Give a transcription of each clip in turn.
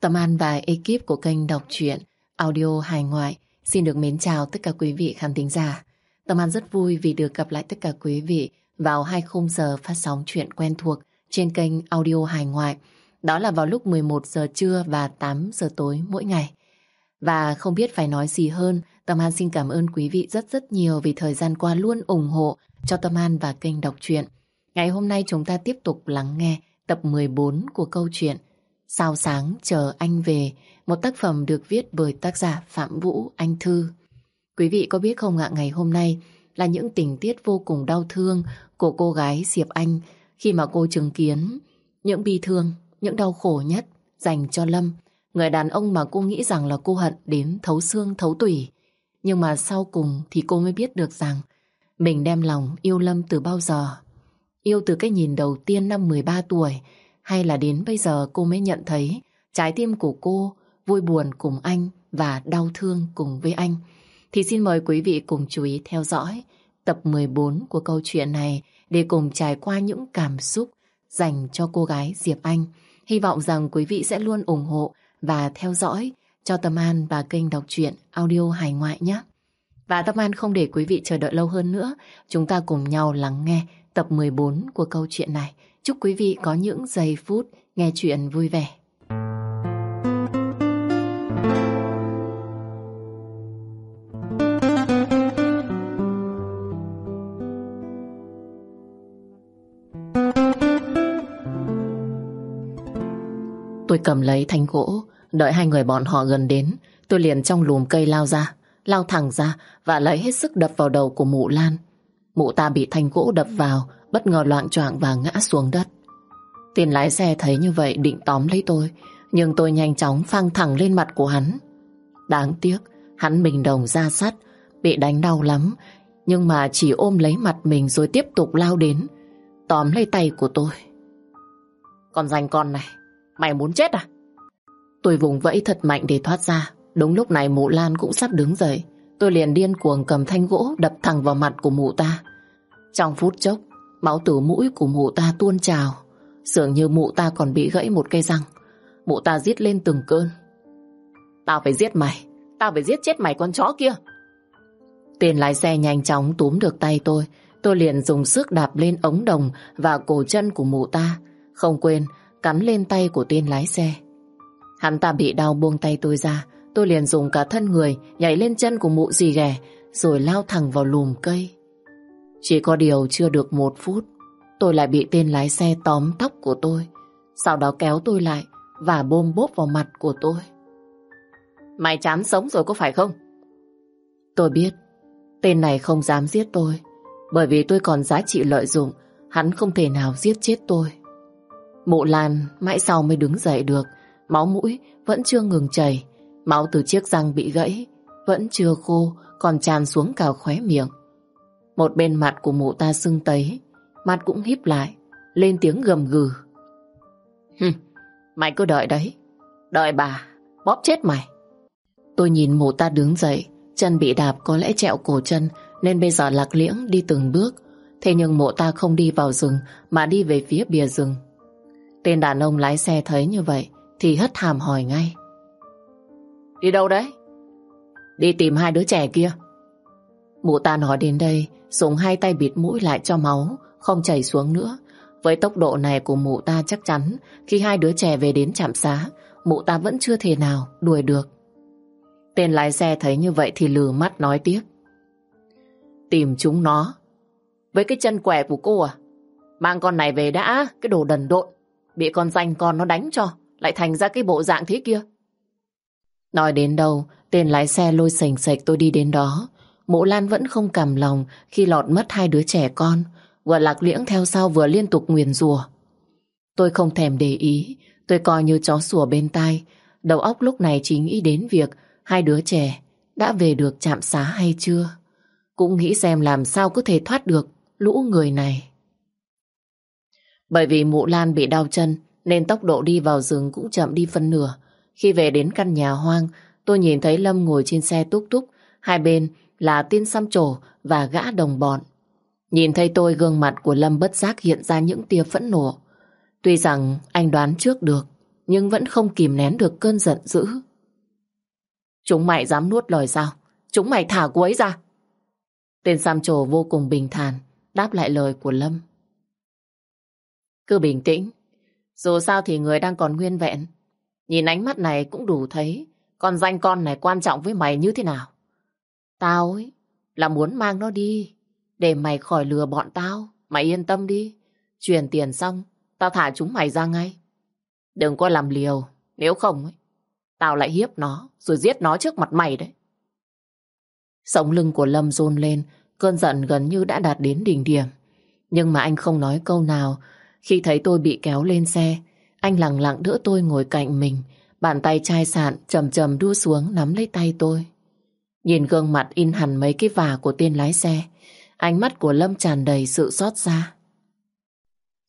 Tâm An và ekip của kênh đọc truyện audio hài ngoại xin được mến chào tất cả quý vị khán thính giả. Tâm An rất vui vì được gặp lại tất cả quý vị vào hai khung giờ phát sóng chuyện quen thuộc trên kênh audio hài ngoại. Đó là vào lúc 11 giờ trưa và 8 giờ tối mỗi ngày. Và không biết phải nói gì hơn, Tâm An xin cảm ơn quý vị rất rất nhiều vì thời gian qua luôn ủng hộ cho Tâm An và kênh đọc truyện. Ngày hôm nay chúng ta tiếp tục lắng nghe tập 14 của câu chuyện Sao sáng chờ anh về, một tác phẩm được viết bởi tác giả Phạm Vũ Anh Thư. Quý vị có biết không ạ, ngày hôm nay là những tình tiết vô cùng đau thương của cô gái Diệp Anh khi mà cô chứng kiến những bi thương, những đau khổ nhất dành cho Lâm, người đàn ông mà cô nghĩ rằng là cô hận đến thấu xương thấu tủy. Nhưng mà sau cùng thì cô mới biết được rằng mình đem lòng yêu Lâm từ bao giờ. Yêu từ cái nhìn đầu tiên năm 13 tuổi hay là đến bây giờ cô mới nhận thấy trái tim của cô vui buồn cùng anh và đau thương cùng với anh. Thì xin mời quý vị cùng chú ý theo dõi tập 14 của câu chuyện này để cùng trải qua những cảm xúc dành cho cô gái Diệp Anh. Hy vọng rằng quý vị sẽ luôn ủng hộ và theo dõi cho Tâm An và kênh đọc truyện audio hài ngoại nhé. Và Tâm An không để quý vị chờ đợi lâu hơn nữa, chúng ta cùng nhau lắng nghe tập 14 của câu chuyện này. Chúc quý vị có những giây phút nghe chuyện vui vẻ. Tôi cầm lấy thanh gỗ, đợi hai người bọn họ gần đến, tôi liền trong lùm cây lao ra, lao thẳng ra và lấy hết sức đập vào đầu của mụ Lan. Mụ ta bị thanh gỗ đập vào, bất ngờ loạn choạng và ngã xuống đất. Tiền lái xe thấy như vậy định tóm lấy tôi, nhưng tôi nhanh chóng phang thẳng lên mặt của hắn. Đáng tiếc, hắn bình đồng ra sắt, bị đánh đau lắm, nhưng mà chỉ ôm lấy mặt mình rồi tiếp tục lao đến, tóm lấy tay của tôi. Còn danh con này, mày muốn chết à? Tôi vùng vẫy thật mạnh để thoát ra. Đúng lúc này mụ Lan cũng sắp đứng dậy. Tôi liền điên cuồng cầm thanh gỗ đập thẳng vào mặt của mụ ta. Trong phút chốc, máu từ mũi của mụ ta tuôn trào. Dường như mụ ta còn bị gãy một cây răng. Mụ ta giết lên từng cơn. Tao phải giết mày. Tao phải giết chết mày con chó kia. Tiền lái xe nhanh chóng túm được tay tôi. Tôi liền dùng sức đạp lên ống đồng và cổ chân của mụ ta. Không quên, cắn lên tay của tên lái xe. Hắn ta bị đau buông tay tôi ra. Tôi liền dùng cả thân người nhảy lên chân của mụ dì ghẻ, rồi lao thẳng vào lùm cây. Chỉ có điều chưa được một phút tôi lại bị tên lái xe tóm tóc của tôi sau đó kéo tôi lại và bôm bốp vào mặt của tôi. Mày chán sống rồi có phải không? Tôi biết tên này không dám giết tôi bởi vì tôi còn giá trị lợi dụng hắn không thể nào giết chết tôi. Mụ Lan mãi sau mới đứng dậy được máu mũi vẫn chưa ngừng chảy máu từ chiếc răng bị gãy vẫn chưa khô còn tràn xuống cả khóe miệng. Một bên mặt của mụ ta sưng tấy mặt cũng híp lại Lên tiếng gầm gừ. Hừm, Mày cứ đợi đấy. Đợi bà, bóp chết mày. Tôi nhìn mụ ta đứng dậy Chân bị đạp có lẽ trẹo cổ chân Nên bây giờ lạc liễng đi từng bước. Thế nhưng mụ ta không đi vào rừng Mà đi về phía bìa rừng. Tên đàn ông lái xe thấy như vậy Thì hất hàm hỏi ngay. Đi đâu đấy? Đi tìm hai đứa trẻ kia. Mụ ta nói đến đây, Dùng hai tay bịt mũi lại cho máu, Không chảy xuống nữa. Với tốc độ này của mụ ta chắc chắn, Khi hai đứa trẻ về đến trạm xá, Mụ ta vẫn chưa thể nào đuổi được. Tên lái xe thấy như vậy Thì lừ mắt nói tiếp. Tìm chúng nó. Với cái chân quẻ của cô à? Mang con này về đã, Cái đồ đần độn. Bị con danh con nó đánh cho, Lại thành ra cái bộ dạng thế kia. Nói đến đâu, Tên lái xe lôi sành sạch tôi đi đến đó. Mộ Lan vẫn không cầm lòng khi lọt mất hai đứa trẻ con, vừa lạc liễng theo sau vừa liên tục nguyền rủa. Tôi không thèm để ý, tôi coi như chó sủa bên tai, đầu óc lúc này chỉ nghĩ đến việc hai đứa trẻ đã về được trạm xá hay chưa. Cũng nghĩ xem làm sao có thể thoát được lũ người này. Bởi vì mụ Lan bị đau chân nên tốc độ đi vào rừng cũng chậm đi phân nửa. Khi về đến căn nhà hoang, tôi nhìn thấy Lâm ngồi trên xe túc túc, hai bên là tiên xăm trổ và gã đồng bọn. Nhìn thấy tôi gương mặt của Lâm bất giác hiện ra những tia phẫn nộ. Tuy rằng anh đoán trước được, nhưng vẫn không kìm nén được cơn giận dữ. Chúng mày dám nuốt lời sao? Chúng mày thả cô ấy ra. Tên xăm trổ vô cùng bình thản, đáp lại lời của Lâm. Cứ bình tĩnh, dù sao thì người đang còn nguyên vẹn. Nhìn ánh mắt này cũng đủ thấy con danh con này quan trọng với mày như thế nào. Tao ấy là muốn mang nó đi để mày khỏi lừa bọn tao. Mày yên tâm đi. Chuyển tiền xong, tao thả chúng mày ra ngay. Đừng có làm liều, nếu không ấy, tao lại hiếp nó rồi giết nó trước mặt mày đấy. Sống lưng của Lâm rôn lên, cơn giận gần như đã đạt đến đỉnh điểm. Nhưng mà anh không nói câu nào. Khi thấy tôi bị kéo lên xe, anh lặng lặng đỡ tôi ngồi cạnh mình. Bàn tay chai sạn chầm chầm đua xuống nắm lấy tay tôi. Nhìn gương mặt in hẳn mấy cái vả của tên lái xe, ánh mắt của Lâm tràn đầy sự xót xa.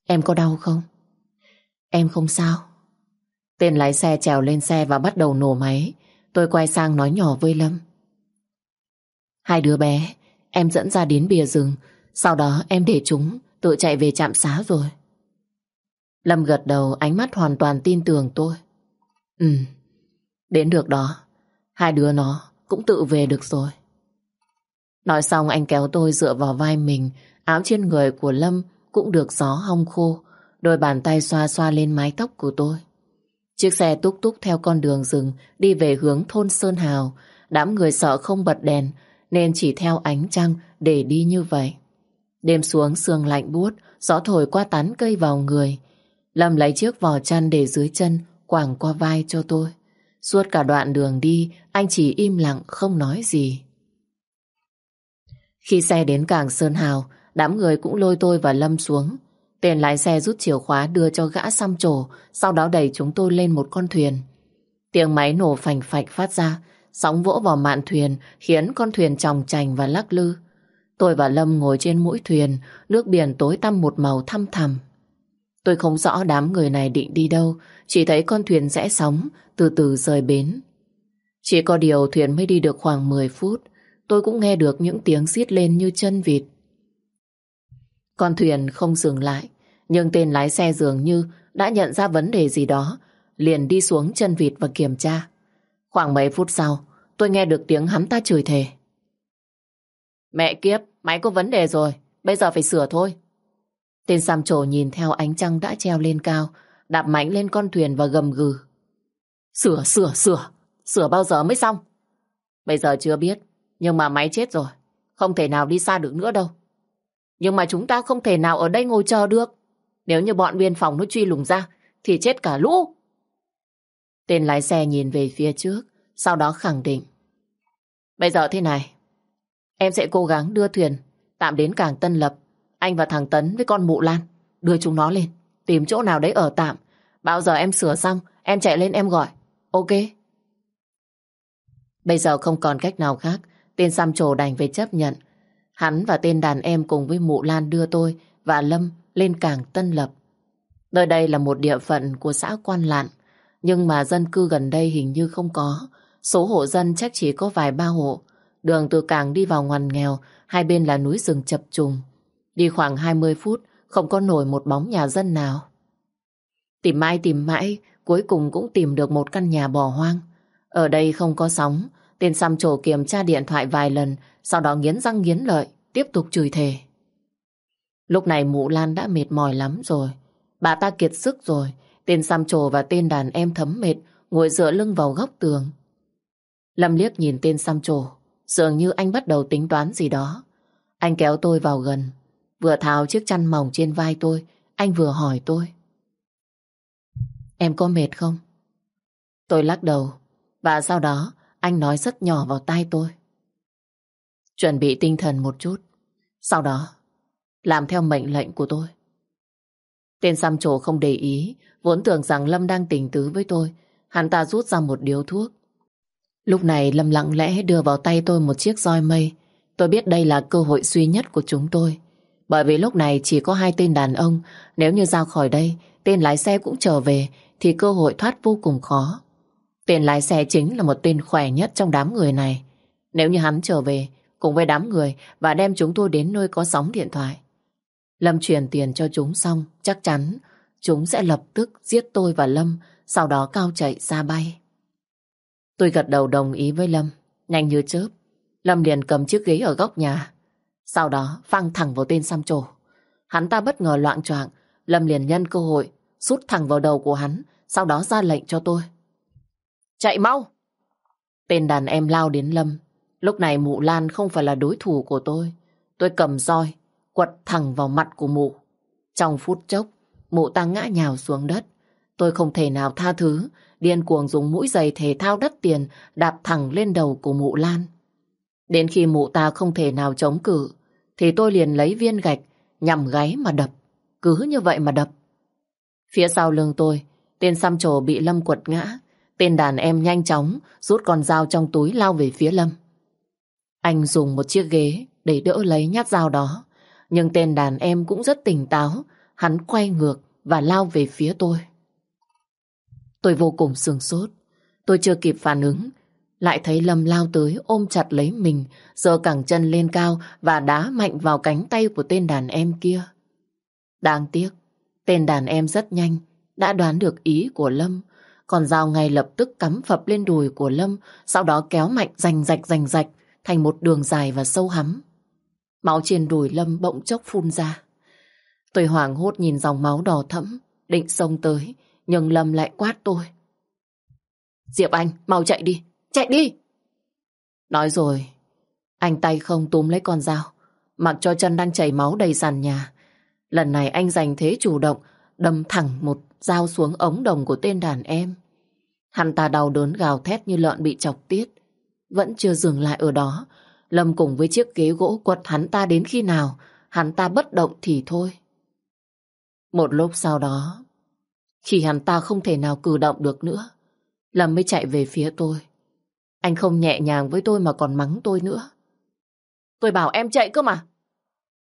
Em có đau không? Em không sao. Tên lái xe trèo lên xe và bắt đầu nổ máy. Tôi quay sang nói nhỏ với Lâm. Hai đứa bé, em dẫn ra đến bìa rừng, sau đó em để chúng tự chạy về trạm xá rồi. Lâm gật đầu ánh mắt hoàn toàn tin tưởng tôi. Ừ, đến được đó, hai đứa nó cũng tự về được rồi. Nói xong anh kéo tôi dựa vào vai mình, áo trên người của Lâm cũng được gió hong khô, đôi bàn tay xoa xoa lên mái tóc của tôi. Chiếc xe túc túc theo con đường rừng đi về hướng thôn Sơn Hào, đám người sợ không bật đèn nên chỉ theo ánh trăng để đi như vậy. Đêm xuống sương lạnh buốt, gió thổi qua tán cây vào người. Lâm lấy chiếc vỏ chăn để dưới chân, quàng qua vai cho tôi. Suốt cả đoạn đường đi, anh chỉ im lặng không nói gì. Khi xe đến cảng Sơn Hào, đám người cũng lôi tôi và Lâm xuống. Tên lái xe rút chìa khóa đưa cho gã xăm trổ, sau đó đẩy chúng tôi lên một con thuyền. Tiếng máy nổ phành phạch phát ra, sóng vỗ vào mạn thuyền khiến con thuyền tròng trành và lắc lư. Tôi và Lâm ngồi trên mũi thuyền, nước biển tối tăm một màu thăm thầm. Tôi không rõ đám người này định đi đâu, chỉ thấy con thuyền rẽ sóng, từ từ rời bến. Chỉ có điều thuyền mới đi được khoảng 10 phút, tôi cũng nghe được những tiếng xiết lên như chân vịt. Con thuyền không dừng lại, nhưng tên lái xe dường như đã nhận ra vấn đề gì đó, liền đi xuống chân vịt và kiểm tra. Khoảng mấy phút sau, tôi nghe được tiếng hắn ta chửi thề. Mẹ kiếp, máy có vấn đề rồi, bây giờ phải sửa thôi. Tên Sam trổ nhìn theo ánh trăng đã treo lên cao, đạp mạnh lên con thuyền và gầm gừ. Sửa, sửa, sửa, sửa bao giờ mới xong? Bây giờ chưa biết, nhưng mà máy chết rồi, không thể nào đi xa được nữa đâu. Nhưng mà chúng ta không thể nào ở đây ngồi chờ được. Nếu như bọn biên phòng nó truy lùng ra, thì chết cả lũ. Tên lái xe nhìn về phía trước, sau đó khẳng định. Bây giờ thế này, em sẽ cố gắng đưa thuyền tạm đến cảng Tân Lập. Anh và thằng Tấn với con mụ Lan đưa chúng nó lên, tìm chỗ nào đấy ở tạm. Bao giờ em sửa xong, em chạy lên em gọi. Ok. Bây giờ không còn cách nào khác, tên xăm trổ đành phải chấp nhận. Hắn và tên đàn em cùng với mụ Lan đưa tôi và Lâm lên cảng Tân Lập. Nơi đây là một địa phận của xã Quan Lạn, nhưng mà dân cư gần đây hình như không có. Số hộ dân chắc chỉ có vài ba hộ. Đường từ cảng đi vào ngoằn nghèo, hai bên là núi rừng chập trùng. Đi khoảng 20 phút, không có nổi một bóng nhà dân nào. Tìm mãi tìm mãi, cuối cùng cũng tìm được một căn nhà bỏ hoang. Ở đây không có sóng, tên xăm trổ kiểm tra điện thoại vài lần, sau đó nghiến răng nghiến lợi, tiếp tục chửi thề. Lúc này mụ Lan đã mệt mỏi lắm rồi. Bà ta kiệt sức rồi, tên xăm trổ và tên đàn em thấm mệt, ngồi dựa lưng vào góc tường. Lâm liếc nhìn tên xăm trổ, dường như anh bắt đầu tính toán gì đó. Anh kéo tôi vào gần, vừa tháo chiếc chăn mỏng trên vai tôi, anh vừa hỏi tôi. Em có mệt không? Tôi lắc đầu, và sau đó anh nói rất nhỏ vào tai tôi. Chuẩn bị tinh thần một chút, sau đó làm theo mệnh lệnh của tôi. Tên xăm trổ không để ý, vốn tưởng rằng Lâm đang tình tứ với tôi. Hắn ta rút ra một điếu thuốc. Lúc này Lâm lặng lẽ đưa vào tay tôi một chiếc roi mây. Tôi biết đây là cơ hội duy nhất của chúng tôi. Bởi vì lúc này chỉ có hai tên đàn ông. Nếu như ra khỏi đây, tên lái xe cũng trở về, thì cơ hội thoát vô cùng khó. Tên lái xe chính là một tên khỏe nhất trong đám người này. Nếu như hắn trở về, cùng với đám người và đem chúng tôi đến nơi có sóng điện thoại, Lâm truyền tiền cho chúng xong, chắc chắn chúng sẽ lập tức giết tôi và Lâm, sau đó cao chạy ra bay. Tôi gật đầu đồng ý với Lâm, nhanh như chớp. Lâm liền cầm chiếc ghế ở góc nhà, sau đó phăng thẳng vào tên xăm trổ. Hắn ta bất ngờ loạn choạng, Lâm liền nhân cơ hội, sút thẳng vào đầu của hắn, sau đó ra lệnh cho tôi. Chạy mau! Tên đàn em lao đến Lâm. Lúc này mụ Lan không phải là đối thủ của tôi. Tôi cầm roi, quật thẳng vào mặt của mụ. Trong phút chốc, mụ ta ngã nhào xuống đất. Tôi không thể nào tha thứ, điên cuồng dùng mũi giày thể thao đắt tiền đạp thẳng lên đầu của mụ Lan. Đến khi mụ ta không thể nào chống cự, thì tôi liền lấy viên gạch nhằm gáy mà đập. Cứ như vậy mà đập. Phía sau lưng tôi, tên xăm trổ bị Lâm quật ngã. Tên đàn em nhanh chóng rút con dao trong túi lao về phía Lâm. Anh dùng một chiếc ghế để đỡ lấy nhát dao đó. Nhưng tên đàn em cũng rất tỉnh táo. Hắn quay ngược và lao về phía tôi. Tôi vô cùng sừng sốt. Tôi chưa kịp phản ứng. Lại thấy Lâm lao tới ôm chặt lấy mình, giơ cẳng chân lên cao và đá mạnh vào cánh tay của tên đàn em kia. Đáng tiếc, tên đàn em rất nhanh, đã đoán được ý của Lâm. Còn dao ngay lập tức cắm phập lên đùi của Lâm, sau đó kéo mạnh rành rạch rành rạch thành một đường dài và sâu hắm. Máu trên đùi Lâm bỗng chốc phun ra. Tôi hoảng hốt nhìn dòng máu đỏ thẫm, định xông tới, nhưng Lâm lại quát tôi. Diệp Anh, mau chạy đi, chạy đi! Nói rồi, anh tay không túm lấy con dao, mặc cho chân đang chảy máu đầy sàn nhà. Lần này anh giành thế chủ động, đâm thẳng một dao xuống ống đồng của tên đàn em. Hắn ta đau đớn gào thét như lợn bị chọc tiết. Vẫn chưa dừng lại ở đó, Lâm cùng với chiếc ghế gỗ quật hắn ta đến khi nào hắn ta bất động thì thôi. Một lúc sau đó, khi hắn ta không thể nào cử động được nữa, Lâm mới chạy về phía tôi. Anh không nhẹ nhàng với tôi mà còn mắng tôi nữa. Tôi bảo em chạy cơ mà.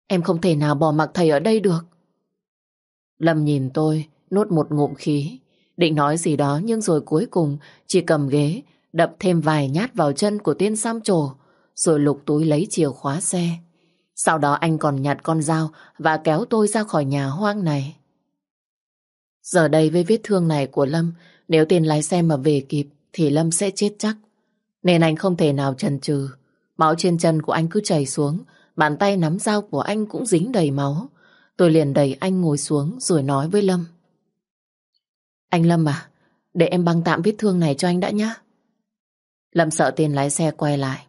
Em không thể nào bỏ mặc thầy ở đây được. Lâm nhìn tôi, nốt một ngụm khí. Định nói gì đó nhưng rồi cuối cùng chỉ cầm ghế, đập thêm vài nhát vào chân của tên xăm trổ, rồi lục túi lấy chìa khóa xe. Sau đó anh còn nhặt con dao và kéo tôi ra khỏi nhà hoang này. Giờ đây với vết thương này của Lâm, nếu tên lái xe mà về kịp thì Lâm sẽ chết chắc. Nên anh không thể nào chần chừ. Máu trên chân của anh cứ chảy xuống, bàn tay nắm dao của anh cũng dính đầy máu. Tôi liền đẩy anh ngồi xuống rồi nói với Lâm. Anh Lâm à, để em băng tạm vết thương này cho anh đã nhá. Lâm sợ tên lái xe quay lại.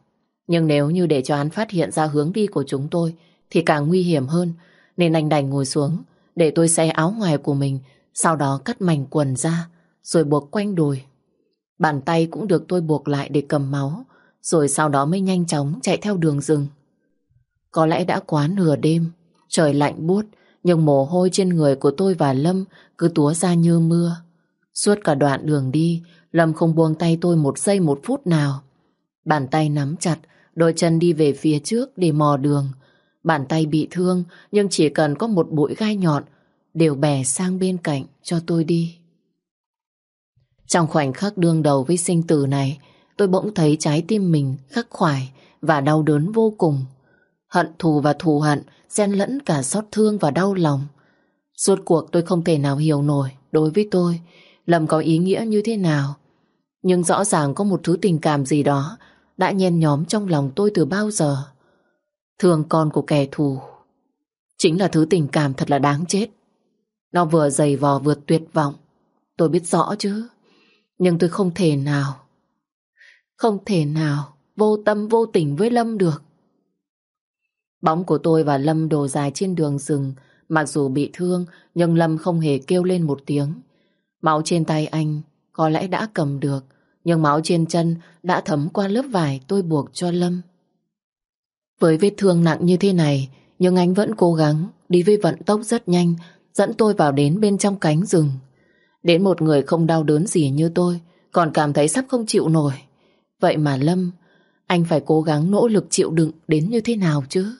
Nhưng nếu như để cho hắn phát hiện ra hướng đi của chúng tôi thì càng nguy hiểm hơn. Nên anh đành ngồi xuống để tôi xe áo ngoài của mình sau đó cắt mảnh quần ra rồi buộc quanh đùi. Bàn tay cũng được tôi buộc lại để cầm máu rồi sau đó mới nhanh chóng chạy theo đường rừng. Có lẽ đã quá nửa đêm trời lạnh buốt nhưng mồ hôi trên người của tôi và Lâm cứ túa ra như mưa. Suốt cả đoạn đường đi, Lâm không buông tay tôi một giây một phút nào. Bàn tay nắm chặt, đôi chân đi về phía trước để mò đường. Bàn tay bị thương, nhưng chỉ cần có một bụi gai nhọn, đều bè sang bên cạnh cho tôi đi. Trong khoảnh khắc đương đầu với sinh tử này, tôi bỗng thấy trái tim mình khắc khoải và đau đớn vô cùng. Hận thù và thù hận xen lẫn cả xót thương và đau lòng. Suốt cuộc tôi không thể nào hiểu nổi đối với tôi Lâm có ý nghĩa như thế nào. Nhưng rõ ràng có một thứ tình cảm gì đó đã nhen nhóm trong lòng tôi từ bao giờ. Thương con của kẻ thù chính là thứ tình cảm thật là đáng chết. Nó vừa dày vò vừa tuyệt vọng. Tôi biết rõ chứ. Nhưng tôi không thể nào, không thể nào vô tâm vô tình với Lâm được. Bóng của tôi và Lâm đổ dài trên đường rừng, Mặc dù bị thương, Nhưng Lâm không hề kêu lên một tiếng Máu trên tay anh có lẽ đã cầm được, nhưng máu trên chân đã thấm qua lớp vải tôi buộc cho Lâm. Với vết thương nặng như thế này, nhưng anh vẫn cố gắng đi với vận tốc rất nhanh, dẫn tôi vào đến bên trong cánh rừng. Đến một người không đau đớn gì như tôi, còn cảm thấy sắp không chịu nổi. Vậy mà Lâm, anh phải cố gắng nỗ lực chịu đựng đến như thế nào chứ?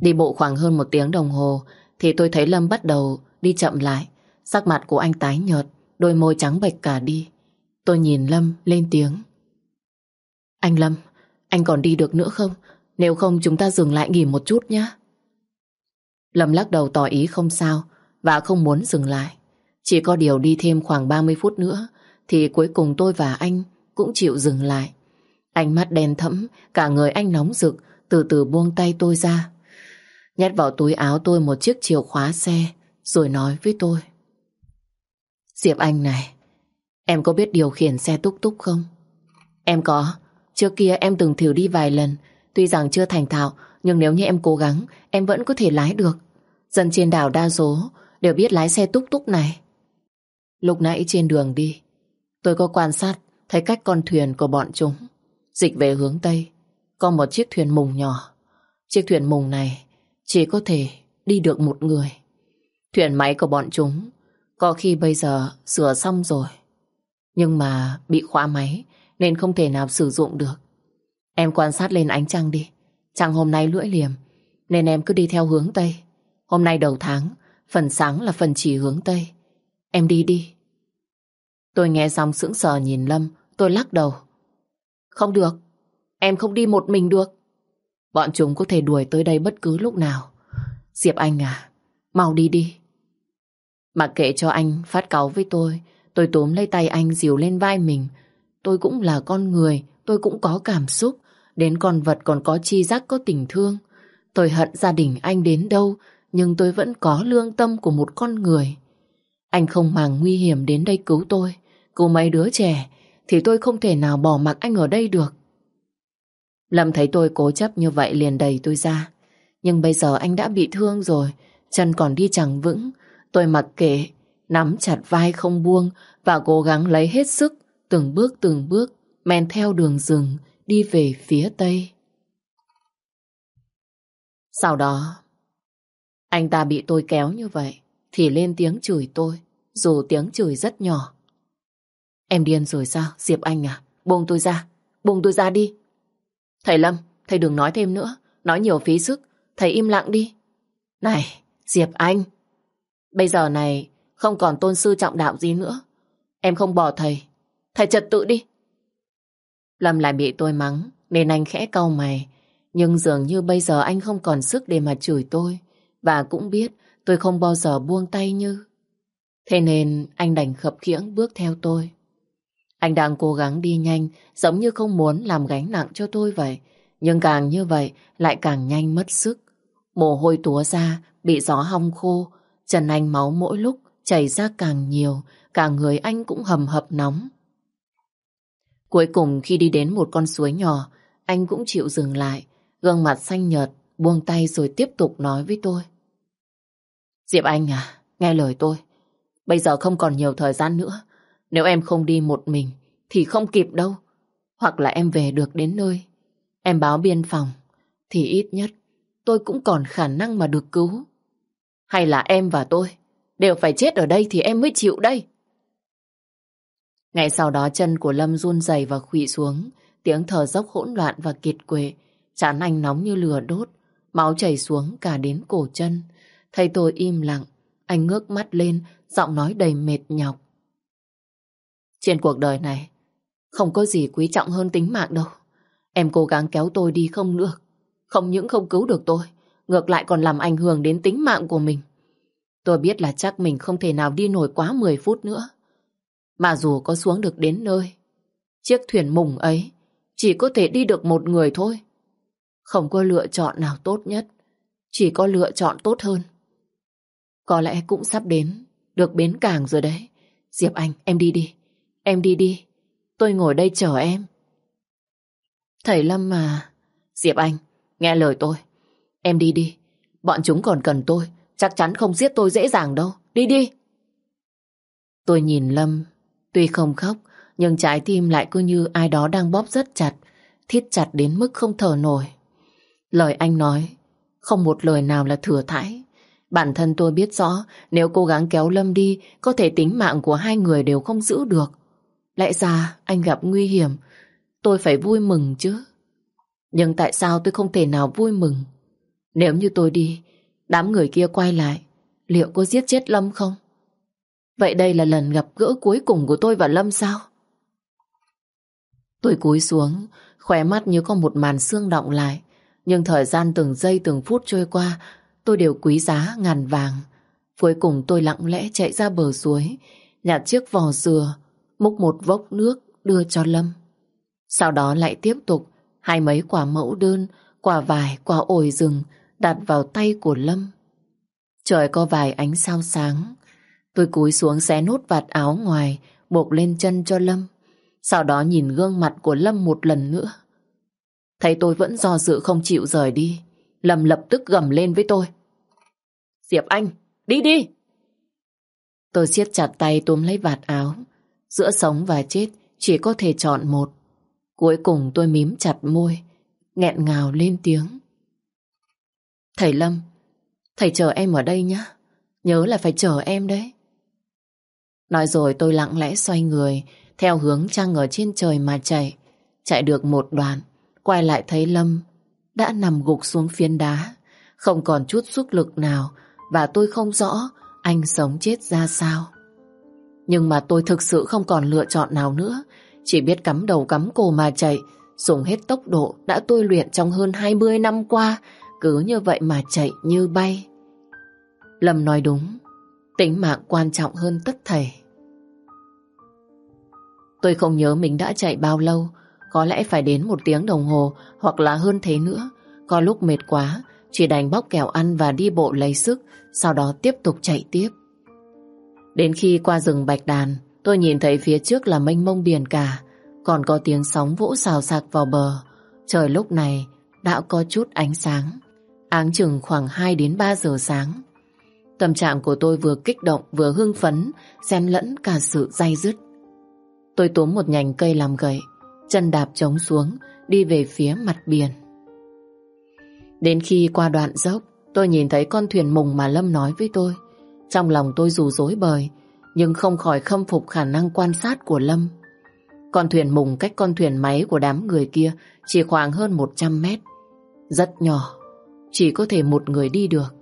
Đi bộ khoảng hơn một tiếng đồng hồ thì tôi thấy Lâm bắt đầu đi chậm lại. Sắc mặt của anh tái nhợt, đôi môi trắng bệch cả đi. Tôi nhìn Lâm lên tiếng. Anh Lâm, anh còn đi được nữa không? Nếu không chúng ta dừng lại nghỉ một chút nhé. Lâm lắc đầu tỏ ý không sao và không muốn dừng lại. Chỉ có điều đi thêm khoảng 30 phút nữa thì cuối cùng tôi và anh cũng chịu dừng lại. Ánh mắt đen thẫm, cả người anh nóng rực, từ từ buông tay tôi ra. Nhét vào túi áo tôi một chiếc chìa khóa xe, rồi nói với tôi. Diệp Anh này, em có biết điều khiển xe túc túc không? Em có, trước kia em từng thử đi vài lần, tuy rằng chưa thành thạo, nhưng nếu như em cố gắng, em vẫn có thể lái được. Dân trên đảo đa số đều biết lái xe túc túc này. Lúc nãy trên đường đi, tôi có quan sát thấy cách con thuyền của bọn chúng dịch về hướng Tây. Có một chiếc thuyền mùng nhỏ. Chiếc thuyền mùng này chỉ có thể đi được một người. Thuyền máy của bọn chúng có khi bây giờ sửa xong rồi. Nhưng mà bị khóa máy nên không thể nào sử dụng được. Em quan sát lên ánh trăng đi. Trăng hôm nay lưỡi liềm nên em cứ đi theo hướng Tây. Hôm nay đầu tháng phần sáng là phần chỉ hướng Tây. Em đi đi. Tôi nghe xong sững sờ nhìn Lâm tôi lắc đầu. Không được. Em không đi một mình được. Bọn chúng có thể đuổi tới đây bất cứ lúc nào. Diệp Anh à, mau đi đi. Mặc kệ cho anh phát cáu với tôi, tôi túm lấy tay anh dìu lên vai mình. Tôi cũng là con người, tôi cũng có cảm xúc. Đến con vật còn có chi giác có tình thương. Tôi hận gia đình anh đến đâu, nhưng tôi vẫn có lương tâm của một con người. Anh không màng nguy hiểm đến đây cứu tôi, cứu mấy đứa trẻ, thì tôi không thể nào bỏ mặc anh ở đây được. Lâm thấy tôi cố chấp như vậy liền đẩy tôi ra. Nhưng bây giờ anh đã bị thương rồi, chân còn đi chẳng vững. Tôi mặc kệ, nắm chặt vai không buông và cố gắng lấy hết sức, từng bước từng bước, men theo đường rừng, đi về phía tây. Sau đó, anh ta bị tôi kéo như vậy, thì lên tiếng chửi tôi, dù tiếng chửi rất nhỏ. Em điên rồi sao, Diệp Anh à? Buông tôi ra, buông tôi ra đi. Thầy Lâm, thầy đừng nói thêm nữa, nói nhiều phí sức, thầy im lặng đi. Này, Diệp Anh, bây giờ này không còn tôn sư trọng đạo gì nữa. Em không bỏ thầy, thầy trật tự đi. Lâm lại bị tôi mắng, nên anh khẽ cau mày. Nhưng dường như bây giờ anh không còn sức để mà chửi tôi. Và cũng biết tôi không bao giờ buông tay như. Thế nên anh đành khập khiễng bước theo tôi. Anh đang cố gắng đi nhanh, giống như không muốn làm gánh nặng cho tôi vậy. Nhưng càng như vậy, lại càng nhanh mất sức. Mồ hôi túa ra, bị gió hong khô. Trần anh máu mỗi lúc chảy ra càng nhiều, cả người anh cũng hầm hập nóng. Cuối cùng khi đi đến một con suối nhỏ, anh cũng chịu dừng lại, gương mặt xanh nhợt, buông tay rồi tiếp tục nói với tôi. Diệp Anh à, nghe lời tôi. Bây giờ không còn nhiều thời gian nữa. Nếu em không đi một mình thì không kịp đâu. Hoặc là em về được đến nơi. Em báo biên phòng thì ít nhất tôi cũng còn khả năng mà được cứu. Hay là em và tôi đều phải chết ở đây thì em mới chịu đây. Ngày sau đó chân của Lâm run rẩy và khụy xuống, tiếng thở dốc hỗn loạn và kiệt quệ, chán anh nóng như lửa đốt, máu chảy xuống cả đến cổ chân. Thấy tôi im lặng, anh ngước mắt lên, giọng nói đầy mệt nhọc. Trên cuộc đời này, không có gì quý trọng hơn tính mạng đâu. Em cố gắng kéo tôi đi không được. Không những không cứu được tôi, ngược lại còn làm ảnh hưởng đến tính mạng của mình. Tôi biết là chắc mình không thể nào đi nổi quá 10 phút nữa. Mà dù có xuống được đến nơi, chiếc thuyền mùng ấy chỉ có thể đi được một người thôi. Không có lựa chọn nào tốt nhất, chỉ có lựa chọn tốt hơn. Có lẽ cũng sắp đến, được bến cảng rồi đấy. Diệp Anh, em đi đi. Em đi đi, tôi ngồi đây chờ em. Thầy Lâm mà... Diệp Anh, nghe lời tôi. Em đi đi, bọn chúng còn cần tôi, chắc chắn không giết tôi dễ dàng đâu. Đi đi. Tôi nhìn Lâm, tuy không khóc, nhưng trái tim lại cứ như ai đó đang bóp rất chặt, thiết chặt đến mức không thở nổi. Lời anh nói, không một lời nào là thừa thãi. Bản thân tôi biết rõ, nếu cố gắng kéo Lâm đi, có thể tính mạng của hai người đều không giữ được. Lẽ ra anh gặp nguy hiểm, tôi phải vui mừng chứ. Nhưng tại sao tôi không thể nào vui mừng? Nếu như tôi đi, đám người kia quay lại, liệu có giết chết Lâm không? Vậy đây là lần gặp gỡ cuối cùng của tôi và Lâm sao? Tôi cúi xuống, khóe mắt như có một màn xương động lại. Nhưng thời gian từng giây từng phút trôi qua, tôi đều quý giá ngàn vàng. Cuối cùng tôi lặng lẽ chạy ra bờ suối, nhặt chiếc vò dừa, múc một vốc nước đưa cho Lâm. Sau đó lại tiếp tục hai mấy quả mẫu đơn, quả vải, quả ổi rừng đặt vào tay của Lâm. Trời có vài ánh sao sáng. Tôi cúi xuống xé nốt vạt áo ngoài, buộc lên chân cho Lâm. Sau đó nhìn gương mặt của Lâm một lần nữa. Thấy tôi vẫn do dự không chịu rời đi. Lâm lập tức gầm lên với tôi. Diệp Anh, đi đi! Tôi siết chặt tay túm lấy vạt áo. Giữa sống và chết chỉ có thể chọn một. Cuối cùng tôi mím chặt môi, nghẹn ngào lên tiếng. Thầy Lâm, thầy chờ em ở đây nhé. Nhớ là phải chờ em đấy. Nói rồi tôi lặng lẽ xoay người, theo hướng trăng ở trên trời mà chạy. Chạy được một đoạn, quay lại thấy Lâm đã nằm gục xuống phiến đá, không còn chút sức lực nào và tôi không rõ anh sống chết ra sao. Nhưng mà tôi thực sự không còn lựa chọn nào nữa, chỉ biết cắm đầu cắm cổ mà chạy, dùng hết tốc độ đã tôi luyện trong hơn 20 năm qua, cứ như vậy mà chạy như bay. Lâm nói đúng, tính mạng quan trọng hơn tất thảy. Tôi không nhớ mình đã chạy bao lâu, có lẽ phải đến một tiếng đồng hồ hoặc là hơn thế nữa. Có lúc mệt quá, chỉ đành bóc kẹo ăn và đi bộ lấy sức, sau đó tiếp tục chạy tiếp. Đến khi qua rừng Bạch Đàn, tôi nhìn thấy phía trước là mênh mông biển cả, còn có tiếng sóng vỗ xào sạc vào bờ. Trời lúc này đã có chút ánh sáng, áng chừng khoảng 2 đến 3 giờ sáng. Tâm trạng của tôi vừa kích động vừa hưng phấn, xen lẫn cả sự day dứt. Tôi túm một nhành cây làm gậy, chân đạp trống xuống, đi về phía mặt biển. Đến khi qua đoạn dốc, tôi nhìn thấy con thuyền mùng mà Lâm nói với tôi. Trong lòng tôi dù dối bời, nhưng không khỏi khâm phục khả năng quan sát của Lâm. Con thuyền mùng cách con thuyền máy của đám người kia chỉ khoảng hơn 100 mét. Rất nhỏ, chỉ có thể một người đi được.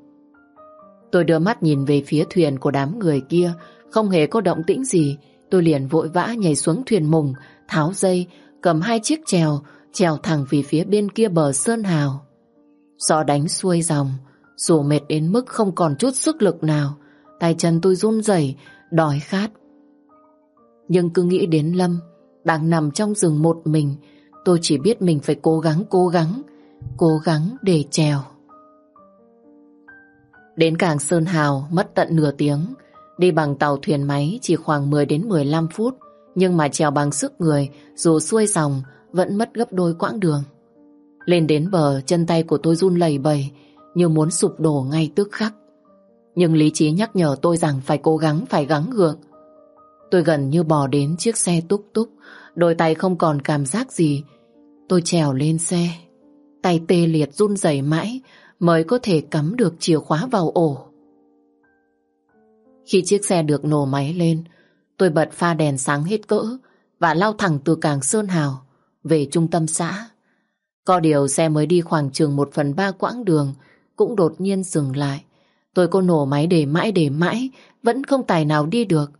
Tôi đưa mắt nhìn về phía thuyền của đám người kia, không hề có động tĩnh gì. Tôi liền vội vã nhảy xuống thuyền mùng, tháo dây, cầm hai chiếc chèo, chèo thẳng về phía bên kia bờ Sơn Hào. Gió đánh xuôi dòng, dù mệt đến mức không còn chút sức lực nào, tay chân tôi run rẩy, đói khát. Nhưng cứ nghĩ đến Lâm, đang nằm trong rừng một mình, tôi chỉ biết mình phải cố gắng, cố gắng, cố gắng để trèo. Đến cảng Sơn Hào mất tận nửa tiếng, đi bằng tàu thuyền máy chỉ khoảng 10 đến 15 phút, nhưng mà trèo bằng sức người, dù xuôi dòng, vẫn mất gấp đôi quãng đường. Lên đến bờ, chân tay của tôi run lẩy bẩy, như muốn sụp đổ ngay tức khắc. Nhưng lý trí nhắc nhở tôi rằng phải cố gắng, phải gắng gượng. Tôi gần như bò đến chiếc xe túc túc, đôi tay không còn cảm giác gì. Tôi trèo lên xe, tay tê liệt run rẩy mãi mới có thể cắm được chìa khóa vào ổ. Khi chiếc xe được nổ máy lên, tôi bật pha đèn sáng hết cỡ và lao thẳng từ cảng Sơn Hào về trung tâm xã. Có điều xe mới đi khoảng chừng một phần ba quãng đường cũng đột nhiên dừng lại. Tôi cô nổ máy để mãi để mãi vẫn không tài nào đi được.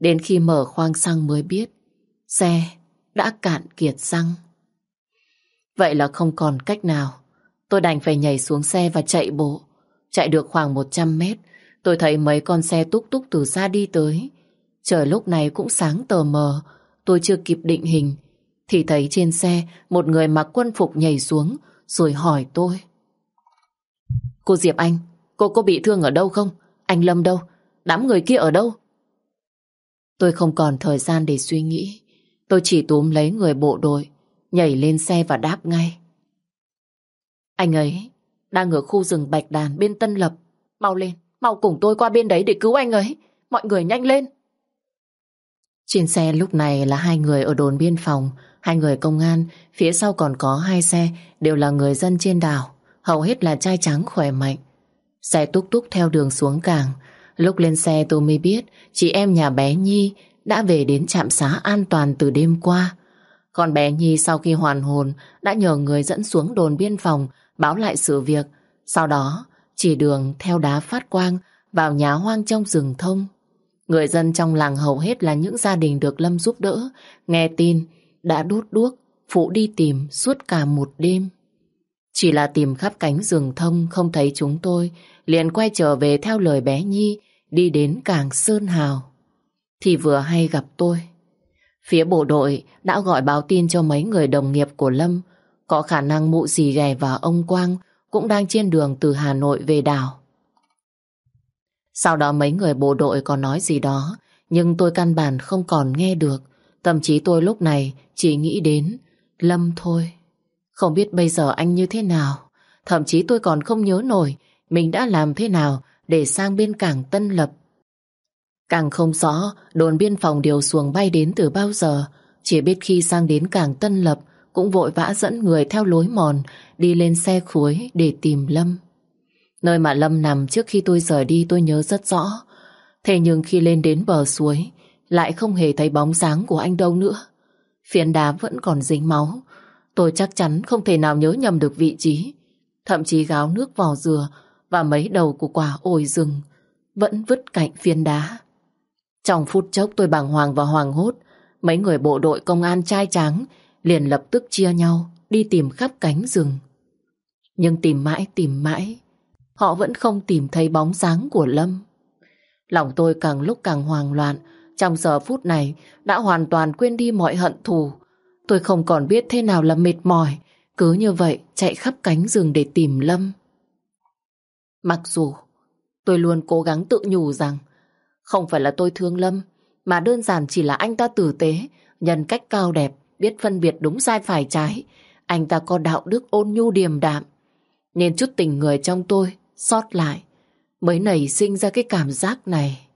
Đến khi mở khoang xăng mới biết xe đã cạn kiệt xăng. Vậy là không còn cách nào. Tôi đành phải nhảy xuống xe và chạy bộ. Chạy được khoảng 100 mét, tôi thấy mấy con xe túc túc từ xa đi tới. Trời lúc này cũng sáng tờ mờ, tôi chưa kịp định hình thì thấy trên xe một người mặc quân phục nhảy xuống rồi hỏi tôi. Cô Diệp Anh, cô có bị thương ở đâu không? Anh Lâm đâu? Đám người kia ở đâu? Tôi không còn thời gian để suy nghĩ. Tôi chỉ túm lấy người bộ đội, nhảy lên xe và đáp ngay. Anh ấy đang ở khu rừng Bạch Đàn bên Tân Lập. Mau lên, mau cùng tôi qua bên đấy để cứu anh ấy. Mọi người nhanh lên. Trên xe lúc này là hai người ở đồn biên phòng Hai người công an, phía sau còn có hai xe, đều là người dân trên đảo, hầu hết là trai trắng khỏe mạnh. Xe túc túc theo đường xuống cảng, lúc lên xe tôi mới biết chị em nhà bé Nhi đã về đến trạm xá an toàn từ đêm qua. Còn bé Nhi sau khi hoàn hồn đã nhờ người dẫn xuống đồn biên phòng báo lại sự việc. Sau đó chỉ đường theo đá phát quang vào nhà hoang trong rừng thông. Người dân trong làng hầu hết là những gia đình được Lâm giúp đỡ. Nghe tin đã đốt đuốc, phụ đi tìm suốt cả một đêm. Chỉ là tìm khắp cánh rừng thông không thấy chúng tôi, liền quay trở về theo lời bé Nhi, đi đến cảng Sơn Hào. Thì vừa hay gặp tôi. Phía bộ đội đã gọi báo tin cho mấy người đồng nghiệp của Lâm, có khả năng mụ dì ghè và ông Quang cũng đang trên đường từ Hà Nội về đảo. Sau đó mấy người bộ đội còn nói gì đó, nhưng tôi căn bản không còn nghe được. Tâm trí tôi lúc này chỉ nghĩ đến Lâm thôi. Không biết bây giờ anh như thế nào. Thậm chí tôi còn không nhớ nổi mình đã làm thế nào để sang bên cảng Tân Lập. Càng không rõ đồn biên phòng điều xuồng bay đến từ bao giờ. Chỉ biết khi sang đến cảng Tân Lập cũng vội vã dẫn người theo lối mòn đi lên xe khuối để tìm Lâm. Nơi mà Lâm nằm trước khi tôi rời đi tôi nhớ rất rõ. Thế nhưng khi lên đến bờ suối lại không hề thấy bóng dáng của anh đâu nữa. Phiến đá vẫn còn dính máu. Tôi chắc chắn không thể nào nhớ nhầm được vị trí. Thậm chí gáo nước vào dừa và mấy đầu của quả ổi rừng vẫn vứt cạnh phiến đá. Trong phút chốc tôi bàng hoàng và hoàng hốt, mấy người bộ đội công an trai trắng liền lập tức chia nhau đi tìm khắp cánh rừng. Nhưng tìm mãi tìm mãi, họ vẫn không tìm thấy bóng dáng của Lâm. Lòng tôi càng lúc càng hoang loạn, trong giờ phút này đã hoàn toàn quên đi mọi hận thù. Tôi không còn biết thế nào là mệt mỏi, cứ như vậy chạy khắp cánh rừng để tìm Lâm. Mặc dù tôi luôn cố gắng tự nhủ rằng không phải là tôi thương Lâm, mà đơn giản chỉ là anh ta tử tế, nhân cách cao đẹp, biết phân biệt đúng sai phải trái. Anh ta có đạo đức ôn nhu điềm đạm. Nên chút tình người trong tôi sót lại mới nảy sinh ra cái cảm giác này.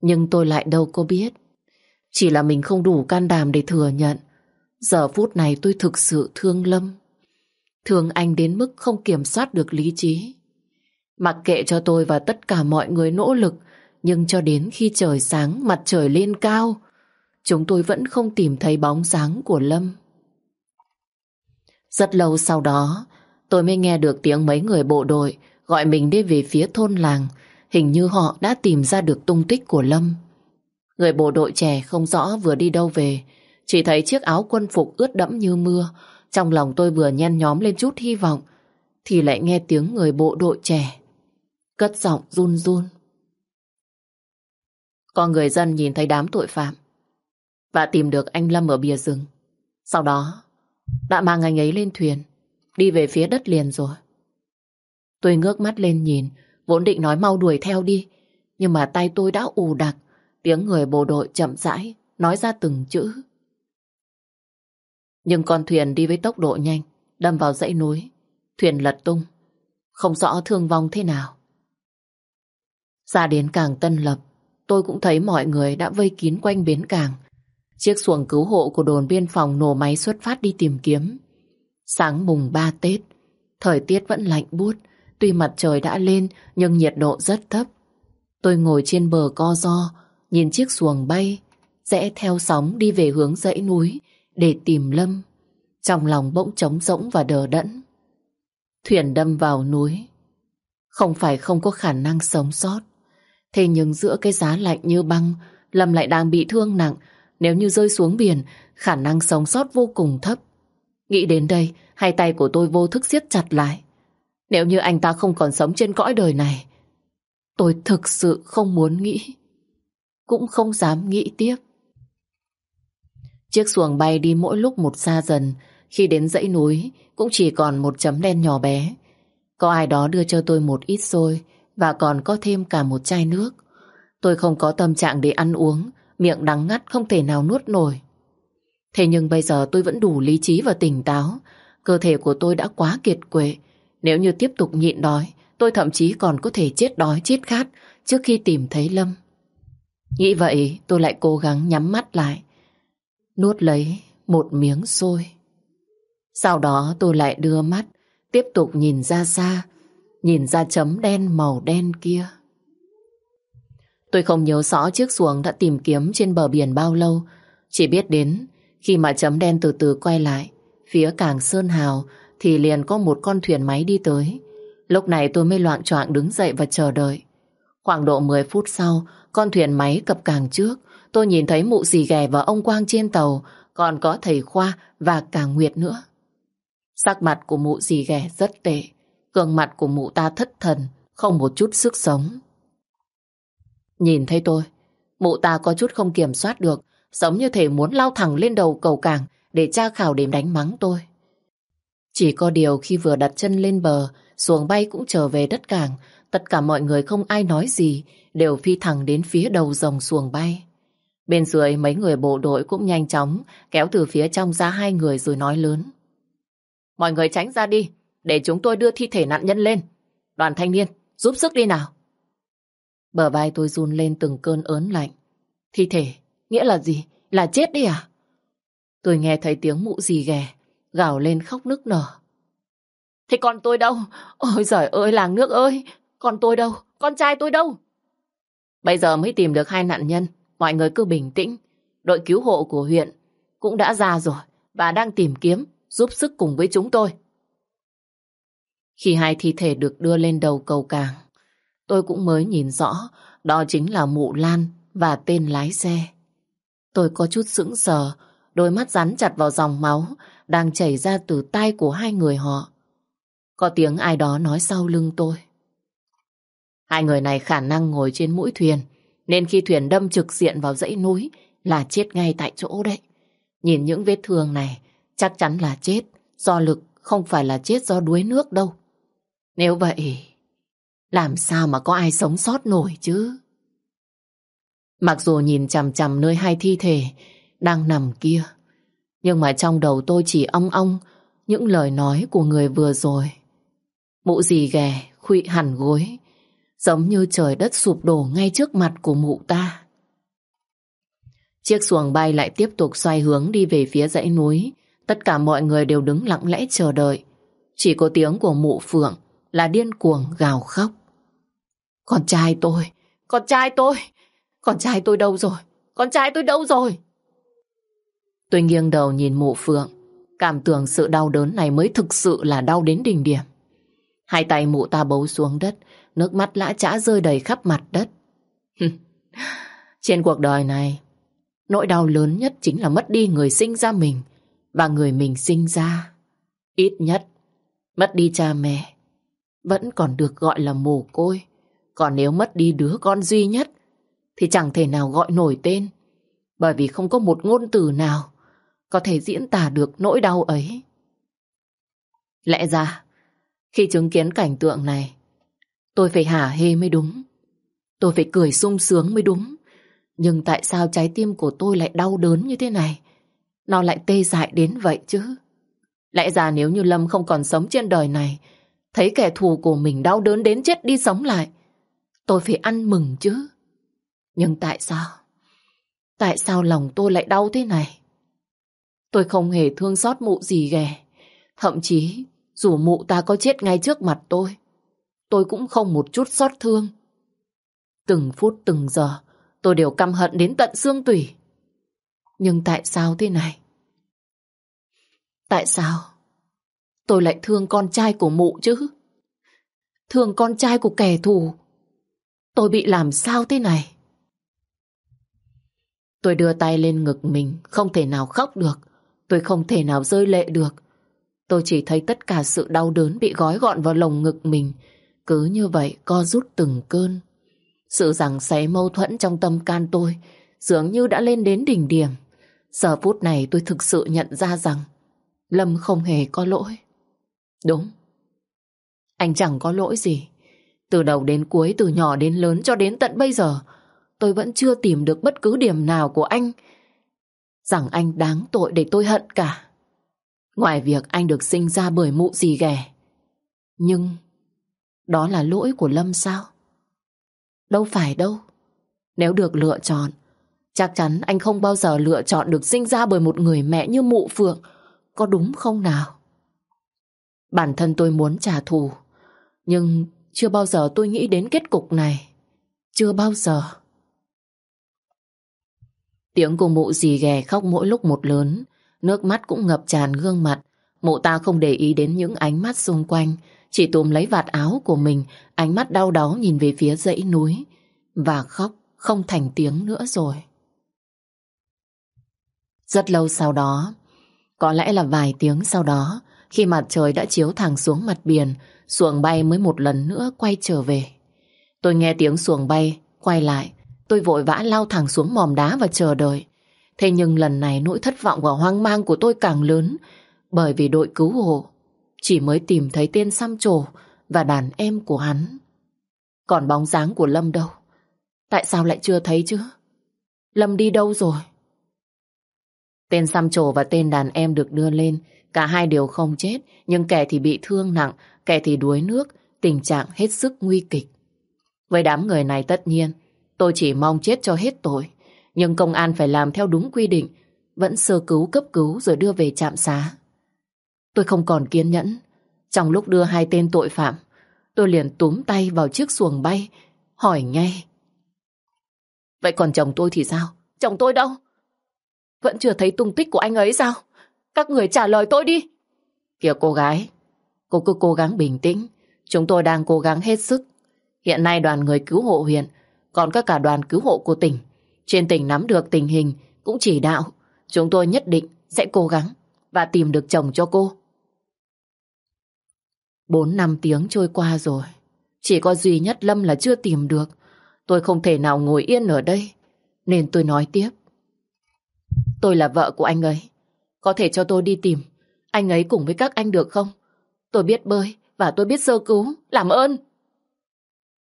Nhưng tôi lại đâu có biết. Chỉ là mình không đủ can đảm để thừa nhận. Giờ phút này tôi thực sự thương Lâm. Thương anh đến mức không kiểm soát được lý trí. Mặc kệ cho tôi và tất cả mọi người nỗ lực, nhưng cho đến khi trời sáng, mặt trời lên cao, chúng tôi vẫn không tìm thấy bóng dáng của Lâm. Rất lâu sau đó, tôi mới nghe được tiếng mấy người bộ đội gọi mình đi về phía thôn làng. Hình như họ đã tìm ra được tung tích của Lâm. Người bộ đội trẻ không rõ vừa đi đâu về, chỉ thấy chiếc áo quân phục ướt đẫm như mưa. Trong lòng tôi vừa nhen nhóm lên chút hy vọng, thì lại nghe tiếng người bộ đội trẻ. Cất giọng run run. Có người dân nhìn thấy đám tội phạm và tìm được anh Lâm ở bìa rừng. Sau đó, đã mang anh ấy lên thuyền, đi về phía đất liền rồi. Tôi ngước mắt lên nhìn, vốn định nói mau đuổi theo đi, nhưng mà tay tôi đã ù đặc, tiếng người bộ đội chậm rãi, nói ra từng chữ. Nhưng con thuyền đi với tốc độ nhanh, đâm vào dãy núi, thuyền lật tung, không rõ thương vong thế nào. Ra đến cảng Tân Lập, tôi cũng thấy mọi người đã vây kín quanh bến cảng. Chiếc xuồng cứu hộ của đồn biên phòng nổ máy xuất phát đi tìm kiếm. Sáng mùng 3 Tết, thời tiết vẫn lạnh buốt, tuy mặt trời đã lên nhưng nhiệt độ rất thấp. Tôi ngồi trên bờ co do, nhìn chiếc xuồng bay, rẽ theo sóng đi về hướng dãy núi để tìm Lâm. Trong lòng bỗng trống rỗng và đờ đẫn. Thuyền đâm vào núi. Không phải không có khả năng sống sót. Thế nhưng giữa cái giá lạnh như băng, Lâm lại đang bị thương nặng. Nếu như rơi xuống biển, khả năng sống sót vô cùng thấp. Nghĩ đến đây, hai tay của tôi vô thức siết chặt lại. Nếu như anh ta không còn sống trên cõi đời này, tôi thực sự không muốn nghĩ. Cũng không dám nghĩ tiếp. Chiếc xuồng bay đi mỗi lúc một xa dần, khi đến dãy núi cũng chỉ còn một chấm đen nhỏ bé. Có ai đó đưa cho tôi một ít xôi và còn có thêm cả một chai nước. Tôi không có tâm trạng để ăn uống, miệng đắng ngắt không thể nào nuốt nổi. Thế nhưng bây giờ tôi vẫn đủ lý trí và tỉnh táo. Cơ thể của tôi đã quá kiệt quệ. Nếu như tiếp tục nhịn đói, tôi thậm chí còn có thể chết đói chết khát trước khi tìm thấy Lâm. Nghĩ vậy tôi lại cố gắng nhắm mắt lại, nuốt lấy một miếng xôi. Sau đó tôi lại đưa mắt, tiếp tục nhìn ra xa, nhìn ra chấm đen màu đen kia. Tôi không nhớ rõ chiếc xuồng đã tìm kiếm trên bờ biển bao lâu, chỉ biết đến khi mà chấm đen từ từ quay lại, phía cảng Sơn Hào thì liền có một con thuyền máy đi tới. Lúc này tôi mới loạn choạng đứng dậy và chờ đợi. Khoảng độ 10 phút sau, con thuyền máy cập cảng trước, tôi nhìn thấy mụ dì ghè và ông Quang trên tàu, còn có thầy Khoa và cả Nguyệt nữa. Sắc mặt của mụ dì ghẻ rất tệ. Gương mặt của mụ ta thất thần, không một chút sức sống. Nhìn thấy tôi, mụ ta có chút không kiểm soát được, giống như thể muốn lao thẳng lên đầu cầu cảng để tra khảo điểm đánh mắng tôi. Chỉ có điều khi vừa đặt chân lên bờ, xuồng bay cũng trở về đất cảng, tất cả mọi người không ai nói gì, đều phi thẳng đến phía đầu dòng xuồng bay. Bên dưới mấy người bộ đội cũng nhanh chóng kéo từ phía trong ra hai người rồi nói lớn. Mọi người tránh ra đi, để chúng tôi đưa thi thể nạn nhân lên. Đoàn thanh niên, giúp sức đi nào. Bờ vai tôi run lên từng cơn ớn lạnh. Thi thể, nghĩa là gì? Là chết đi à? Tôi nghe thấy tiếng mụ gì ghè, gào lên khóc nức nở. Thế con tôi đâu? Ôi giời ơi làng nước ơi! Con tôi đâu? Con trai tôi đâu? Bây giờ mới tìm được hai nạn nhân. Mọi người cứ bình tĩnh. Đội cứu hộ của huyện cũng đã ra rồi và đang tìm kiếm, giúp sức cùng với chúng tôi. Khi hai thi thể được đưa lên đầu cầu càng, tôi cũng mới nhìn rõ đó chính là mụ Lan và tên lái xe. Tôi có chút sững sờ, đôi mắt rắn chặt vào dòng máu đang chảy ra từ tay của hai người họ. Có tiếng ai đó nói sau lưng tôi. Hai người này khả năng ngồi trên mũi thuyền, nên khi thuyền đâm trực diện vào dãy núi là chết ngay tại chỗ đấy. Nhìn những vết thương này, chắc chắn là chết do lực, không phải là chết do đuối nước đâu. Nếu vậy, làm sao mà có ai sống sót nổi chứ? Mặc dù nhìn chằm chằm nơi hai thi thể đang nằm kia, nhưng mà trong đầu tôi chỉ ong ong những lời nói của người vừa rồi. Mụ gì ghè, khụy hẳn gối, giống như trời đất sụp đổ ngay trước mặt của mụ ta. Chiếc xuồng bay lại tiếp tục xoay hướng đi về phía dãy núi. Tất cả mọi người đều đứng lặng lẽ chờ đợi. Chỉ có tiếng của mụ Phượng là điên cuồng gào khóc. Con trai tôi, con trai tôi, con trai tôi đâu rồi, con trai tôi đâu rồi? Tôi nghiêng đầu nhìn mụ Phượng, cảm tưởng sự đau đớn này mới thực sự là đau đến đỉnh điểm. Hai tay mụ ta bấu xuống đất, nước mắt lã chã rơi đầy khắp mặt đất. Trên cuộc đời này, nỗi đau lớn nhất chính là mất đi người sinh ra mình và người mình sinh ra. Ít nhất, mất đi cha mẹ, vẫn còn được gọi là mồ côi. Còn nếu mất đi đứa con duy nhất, thì chẳng thể nào gọi nổi tên, bởi vì không có một ngôn từ nào có thể diễn tả được nỗi đau ấy. Lẽ ra, khi chứng kiến cảnh tượng này, tôi phải hả hê mới đúng. Tôi phải cười sung sướng mới đúng. Nhưng tại sao trái tim của tôi lại đau đớn như thế này? Nó lại tê dại đến vậy chứ? Lẽ ra nếu như Lâm không còn sống trên đời này, thấy kẻ thù của mình đau đớn đến chết đi sống lại, tôi phải ăn mừng chứ. Nhưng tại sao? Tại sao lòng tôi lại đau thế này? Tôi không hề thương xót mụ gì ghẻ. Thậm chí, dù mụ ta có chết ngay trước mặt tôi, tôi cũng không một chút xót thương. Từng phút từng giờ, tôi đều căm hận đến tận xương tủy. Nhưng tại sao thế này? Tại sao? Tôi lại thương con trai của mụ chứ? Thương con trai của kẻ thù. Tôi bị làm sao thế này? Tôi đưa tay lên ngực mình, không thể nào khóc được. Tôi không thể nào rơi lệ được. Tôi chỉ thấy tất cả sự đau đớn bị gói gọn vào lồng ngực mình. Cứ như vậy co rút từng cơn. Sự rằng xé mâu thuẫn trong tâm can tôi dường như đã lên đến đỉnh điểm. Giờ phút này tôi thực sự nhận ra rằng Lâm không hề có lỗi. Đúng. Anh chẳng có lỗi gì. Từ đầu đến cuối, từ nhỏ đến lớn cho đến tận bây giờ, tôi vẫn chưa tìm được bất cứ điểm nào của anh rằng anh đáng tội để tôi hận cả. Ngoài việc anh được sinh ra bởi mụ gì ghẻ. Nhưng đó là lỗi của Lâm sao? Đâu phải đâu. Nếu được lựa chọn, chắc chắn anh không bao giờ lựa chọn được sinh ra bởi một người mẹ như mụ Phượng. Có đúng không nào? Bản thân tôi muốn trả thù, nhưng chưa bao giờ tôi nghĩ đến kết cục này. Chưa bao giờ. Tiếng của mụ dì ghè khóc mỗi lúc một lớn, nước mắt cũng ngập tràn gương mặt. Mụ ta không để ý đến những ánh mắt xung quanh, chỉ túm lấy vạt áo của mình, ánh mắt đau đớn nhìn về phía dãy núi, và khóc không thành tiếng nữa rồi. Rất lâu sau đó, có lẽ là vài tiếng sau đó, Khi mặt trời đã chiếu thẳng xuống mặt biển, xuồng bay mới một lần nữa quay trở về. Tôi nghe tiếng xuồng bay, quay lại. Tôi vội vã lao thẳng xuống mòm đá và chờ đợi. Thế nhưng lần này nỗi thất vọng và hoang mang của tôi càng lớn bởi vì đội cứu hộ chỉ mới tìm thấy tên xăm trổ và đàn em của hắn. Còn bóng dáng của Lâm đâu? Tại sao lại chưa thấy chứ? Lâm đi đâu rồi? Tên xăm trổ và tên đàn em được đưa lên. Cả hai đều không chết, nhưng kẻ thì bị thương nặng, kẻ thì đuối nước, tình trạng hết sức nguy kịch. Với đám người này tất nhiên, tôi chỉ mong chết cho hết tội. Nhưng công an phải làm theo đúng quy định, vẫn sơ cứu cấp cứu rồi đưa về trạm xá. Tôi không còn kiên nhẫn. Trong lúc đưa hai tên tội phạm, tôi liền túm tay vào chiếc xuồng bay, hỏi ngay. Vậy còn chồng tôi thì sao? Chồng tôi đâu? Vẫn chưa thấy tung tích của anh ấy sao? Các người trả lời tôi đi. Kìa cô gái, cô cứ cố gắng bình tĩnh. Chúng tôi đang cố gắng hết sức. Hiện nay đoàn người cứu hộ huyện, còn các cả đoàn cứu hộ của tỉnh. Trên tỉnh nắm được tình hình, cũng chỉ đạo. Chúng tôi nhất định sẽ cố gắng và tìm được chồng cho cô. Bốn năm tiếng trôi qua rồi. Chỉ có duy nhất Lâm là chưa tìm được. Tôi không thể nào ngồi yên ở đây. Nên tôi nói tiếp. Tôi là vợ của anh ấy. Có thể cho tôi đi tìm. Anh ấy cùng với các anh được không? Tôi biết bơi và tôi biết sơ cứu. Làm ơn.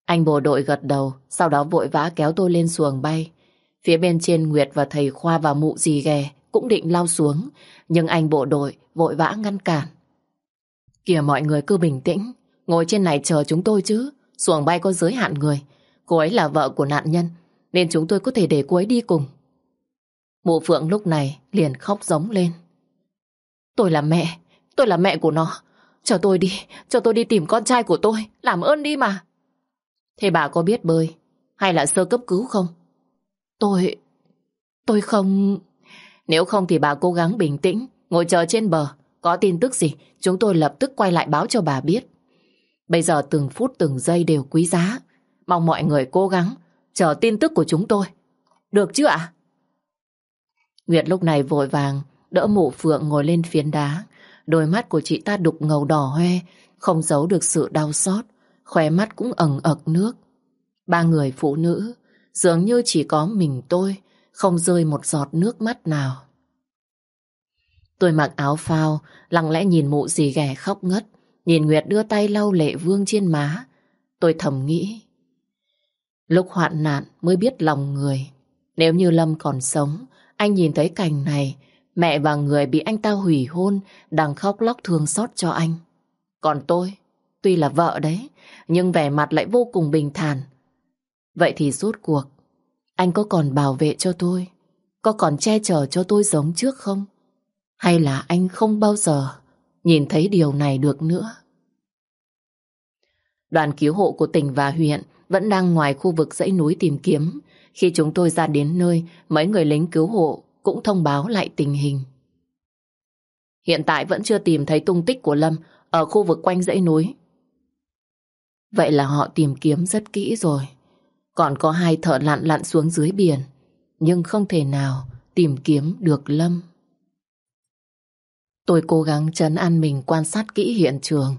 Anh bộ đội gật đầu. Sau đó vội vã kéo tôi lên xuồng bay. Phía bên trên Nguyệt và thầy Khoa và mụ dì ghè cũng định lao xuống. Nhưng anh bộ đội vội vã ngăn cản. Kìa mọi người cứ bình tĩnh. Ngồi trên này chờ chúng tôi chứ. Xuồng bay có giới hạn người. Cô ấy là vợ của nạn nhân. Nên chúng tôi có thể để cô ấy đi cùng. Mụ Phượng lúc này liền khóc giống lên. Tôi là mẹ, tôi là mẹ của nó. Cho tôi đi, cho tôi đi tìm con trai của tôi. Làm ơn đi mà. Thế bà có biết bơi hay là sơ cấp cứu không? Tôi... tôi không... Nếu không thì bà cố gắng bình tĩnh, ngồi chờ trên bờ. Có tin tức gì, chúng tôi lập tức quay lại báo cho bà biết. Bây giờ từng phút từng giây đều quý giá. Mong mọi người cố gắng, chờ tin tức của chúng tôi. Được chứ ạ? Nguyệt lúc này vội vàng, đỡ mụ phượng ngồi lên phiến đá. Đôi mắt của chị ta đục ngầu đỏ hoe, không giấu được sự đau xót, khóe mắt cũng ẩn ực nước. Ba người phụ nữ, dường như chỉ có mình tôi, không rơi một giọt nước mắt nào. Tôi mặc áo phao, lặng lẽ nhìn mụ dì ghẻ khóc ngất, nhìn Nguyệt đưa tay lau lệ vương trên má. Tôi thầm nghĩ, lúc hoạn nạn mới biết lòng người. Nếu như Lâm còn sống, anh nhìn thấy cảnh này, mẹ và người bị anh ta hủy hôn đang khóc lóc thương xót cho anh. Còn tôi, tuy là vợ đấy, nhưng vẻ mặt lại vô cùng bình thản. Vậy thì rốt cuộc, anh có còn bảo vệ cho tôi, có còn che chở cho tôi giống trước không? Hay là anh không bao giờ nhìn thấy điều này được nữa? Đoàn cứu hộ của tỉnh và huyện vẫn đang ngoài khu vực dãy núi tìm kiếm. Khi chúng tôi ra đến nơi, mấy người lính cứu hộ cũng thông báo lại tình hình. Hiện tại vẫn chưa tìm thấy tung tích của Lâm ở khu vực quanh dãy núi. Vậy là họ tìm kiếm rất kỹ rồi. Còn có hai thợ lặn lặn xuống dưới biển, nhưng không thể nào tìm kiếm được Lâm. Tôi cố gắng chấn an mình quan sát kỹ hiện trường.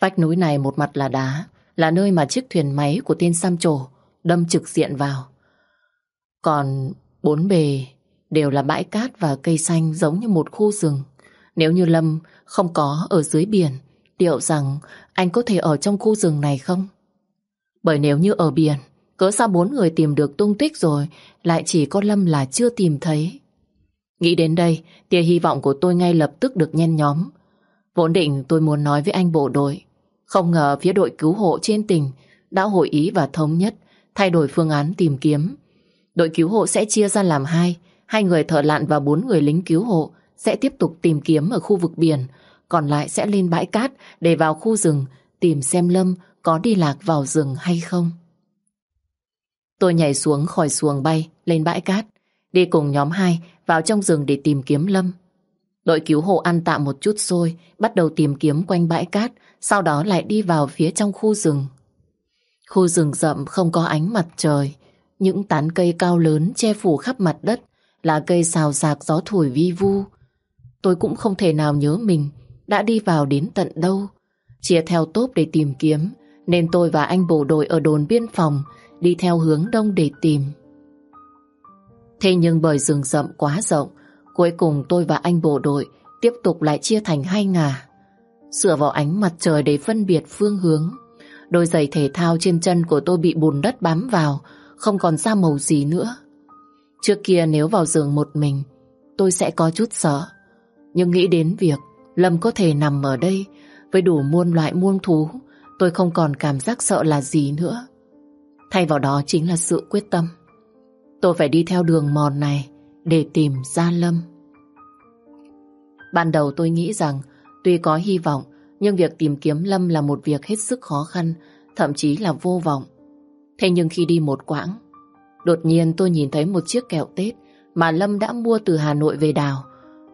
Vách núi này một mặt là đá, là nơi mà chiếc thuyền máy của tên Sam Trổ đâm trực diện vào. Còn bốn bề đều là bãi cát và cây xanh giống như một khu rừng. Nếu như Lâm không có ở dưới biển, liệu rằng anh có thể ở trong khu rừng này không? Bởi nếu như ở biển, cỡ sao bốn người tìm được tung tích rồi, lại chỉ có Lâm là chưa tìm thấy. Nghĩ đến đây, tia hy vọng của tôi ngay lập tức được nhen nhóm. Vốn định tôi muốn nói với anh bộ đội. Không ngờ phía đội cứu hộ trên tỉnh đã hội ý và thống nhất thay đổi phương án tìm kiếm. Đội cứu hộ sẽ chia ra làm hai, hai người thợ lặn và bốn người lính cứu hộ sẽ tiếp tục tìm kiếm ở khu vực biển, còn lại sẽ lên bãi cát để vào khu rừng tìm xem Lâm có đi lạc vào rừng hay không. Tôi nhảy xuống khỏi xuồng bay lên bãi cát, đi cùng nhóm hai vào trong rừng để tìm kiếm Lâm. Đội cứu hộ ăn tạm một chút xôi, bắt đầu tìm kiếm quanh bãi cát, sau đó lại đi vào phía trong khu rừng. Khu rừng rậm không có ánh mặt trời, những tán cây cao lớn che phủ khắp mặt đất, là cây xào xạc gió thổi vi vu. Tôi cũng không thể nào nhớ mình đã đi vào đến tận đâu. Chia theo tốp để tìm kiếm, nên tôi và anh bộ đội ở đồn biên phòng đi theo hướng đông để tìm. Thế nhưng bởi rừng rậm quá rộng, cuối cùng tôi và anh bộ đội tiếp tục lại chia thành hai ngả. Dựa vào ánh mặt trời để phân biệt phương hướng. Đôi giày thể thao trên chân của tôi bị bùn đất bám vào, không còn ra màu gì nữa. Trước kia nếu vào giường một mình, tôi sẽ có chút sợ. Nhưng nghĩ đến việc Lâm có thể nằm ở đây với đủ muôn loại muôn thú, tôi không còn cảm giác sợ là gì nữa. Thay vào đó chính là sự quyết tâm. Tôi phải đi theo đường mòn này để tìm ra Lâm. Ban đầu tôi nghĩ rằng tuy có hy vọng nhưng việc tìm kiếm Lâm là một việc hết sức khó khăn, thậm chí là vô vọng. Thế nhưng khi đi một quãng, đột nhiên tôi nhìn thấy một chiếc kẹo Tết mà Lâm đã mua từ Hà Nội về đào.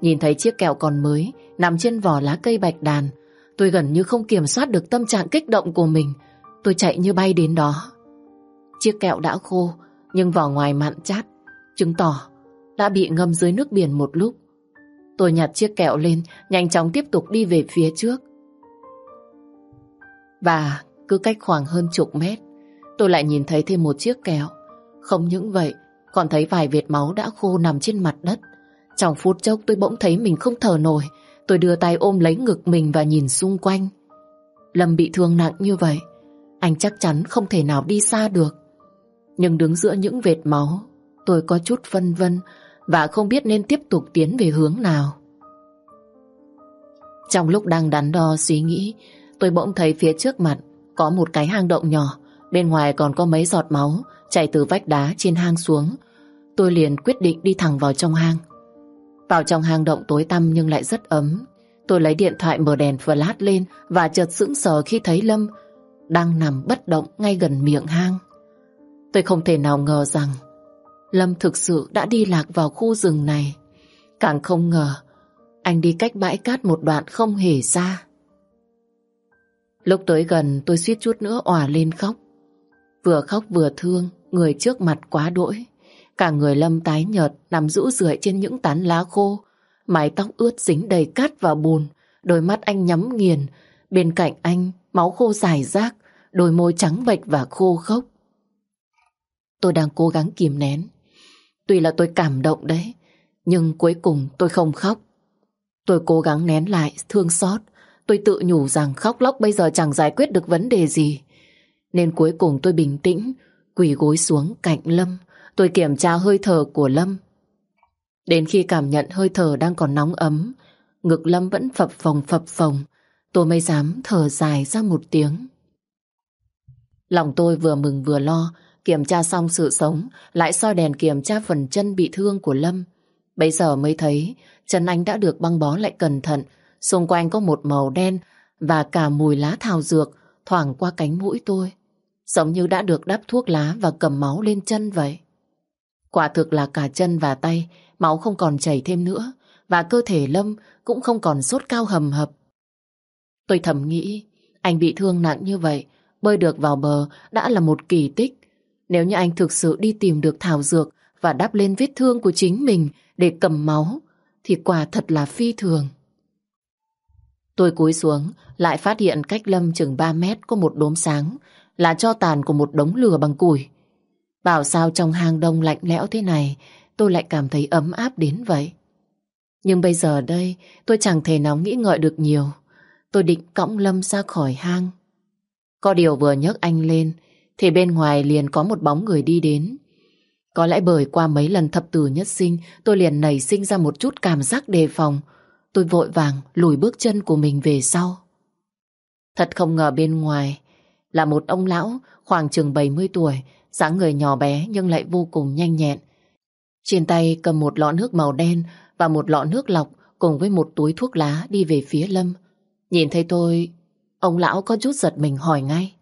Nhìn thấy chiếc kẹo còn mới nằm trên vỏ lá cây bạch đàn, tôi gần như không kiểm soát được tâm trạng kích động của mình. Tôi chạy như bay đến đó. Chiếc kẹo đã khô, nhưng vỏ ngoài mặn chát, chứng tỏ đã bị ngâm dưới nước biển một lúc. Tôi nhặt chiếc kẹo lên, nhanh chóng tiếp tục đi về phía trước. Và cứ cách khoảng hơn chục mét, tôi lại nhìn thấy thêm một chiếc kẹo. Không những vậy, còn thấy vài vệt máu đã khô nằm trên mặt đất. Trong phút chốc tôi bỗng thấy mình không thở nổi. Tôi đưa tay ôm lấy ngực mình và nhìn xung quanh. Lâm bị thương nặng như vậy, anh chắc chắn không thể nào đi xa được. Nhưng đứng giữa những vệt máu, tôi có chút phân vân và không biết nên tiếp tục tiến về hướng nào. Trong lúc đang đắn đo suy nghĩ, tôi bỗng thấy phía trước mặt có một cái hang động nhỏ, bên ngoài còn có mấy giọt máu chảy từ vách đá trên hang xuống. Tôi liền quyết định đi thẳng vào trong hang. Vào trong hang động tối tăm nhưng lại rất ấm. Tôi lấy điện thoại mở đèn flash lên và chợt sững sờ khi thấy Lâm đang nằm bất động ngay gần miệng hang. Tôi không thể nào ngờ rằng Lâm thực sự đã đi lạc vào khu rừng này. Càng không ngờ, anh đi cách bãi cát một đoạn không hề xa. Lúc tới gần, tôi suýt chút nữa òa lên khóc. Vừa khóc vừa thương, người trước mặt quá đỗi. Cả người Lâm tái nhợt nằm rũ rượi trên những tán lá khô. Mái tóc ướt dính đầy cát và bùn. Đôi mắt anh nhắm nghiền. Bên cạnh anh, máu khô dài rác. Đôi môi trắng bệch và khô khốc. Tôi đang cố gắng kìm nén. Tuy là tôi cảm động đấy, nhưng cuối cùng tôi không khóc. Tôi cố gắng nén lại thương xót. Tôi tự nhủ rằng khóc lóc bây giờ chẳng giải quyết được vấn đề gì. Nên cuối cùng tôi bình tĩnh, quỳ gối xuống cạnh Lâm. Tôi kiểm tra hơi thở của Lâm. Đến khi cảm nhận hơi thở đang còn nóng ấm, ngực Lâm vẫn phập phồng phập phồng, tôi mới dám thở dài ra một tiếng. Lòng tôi vừa mừng vừa lo, kiểm tra xong sự sống, lại soi đèn kiểm tra phần chân bị thương của Lâm. Bây giờ mới thấy chân anh đã được băng bó lại cẩn thận, xung quanh có một màu đen và cả mùi lá thảo dược thoảng qua cánh mũi tôi. Giống như đã được đắp thuốc lá và cầm máu lên chân vậy. Quả thực là cả chân và tay, máu không còn chảy thêm nữa, và cơ thể Lâm cũng không còn sốt cao hầm hập. Tôi thầm nghĩ, anh bị thương nặng như vậy, bơi được vào bờ đã là một kỳ tích. Nếu như anh thực sự đi tìm được thảo dược và đắp lên vết thương của chính mình để cầm máu, thì quả thật là phi thường. Tôi cúi xuống, lại phát hiện cách Lâm chừng 3 mét có một đốm sáng, là cho tàn của một đống lửa bằng củi. Bảo sao trong hang đông lạnh lẽo thế này, tôi lại cảm thấy ấm áp đến vậy. Nhưng bây giờ đây, tôi chẳng thể nào nghĩ ngợi được nhiều. Tôi định cõng Lâm ra khỏi hang. Có điều vừa nhấc anh lên, thì bên ngoài liền có một bóng người đi đến. Có lẽ bởi qua mấy lần thập tử nhất sinh, tôi liền nảy sinh ra một chút cảm giác đề phòng. Tôi vội vàng lùi bước chân của mình về sau. Thật không ngờ bên ngoài là một ông lão khoảng chừng 70 tuổi, dáng người nhỏ bé nhưng lại vô cùng nhanh nhẹn. Trên tay cầm một lọ nước màu đen và một lọ nước lọc cùng với một túi thuốc lá đi về phía Lâm. Nhìn thấy tôi, ông lão có chút giật mình hỏi ngay.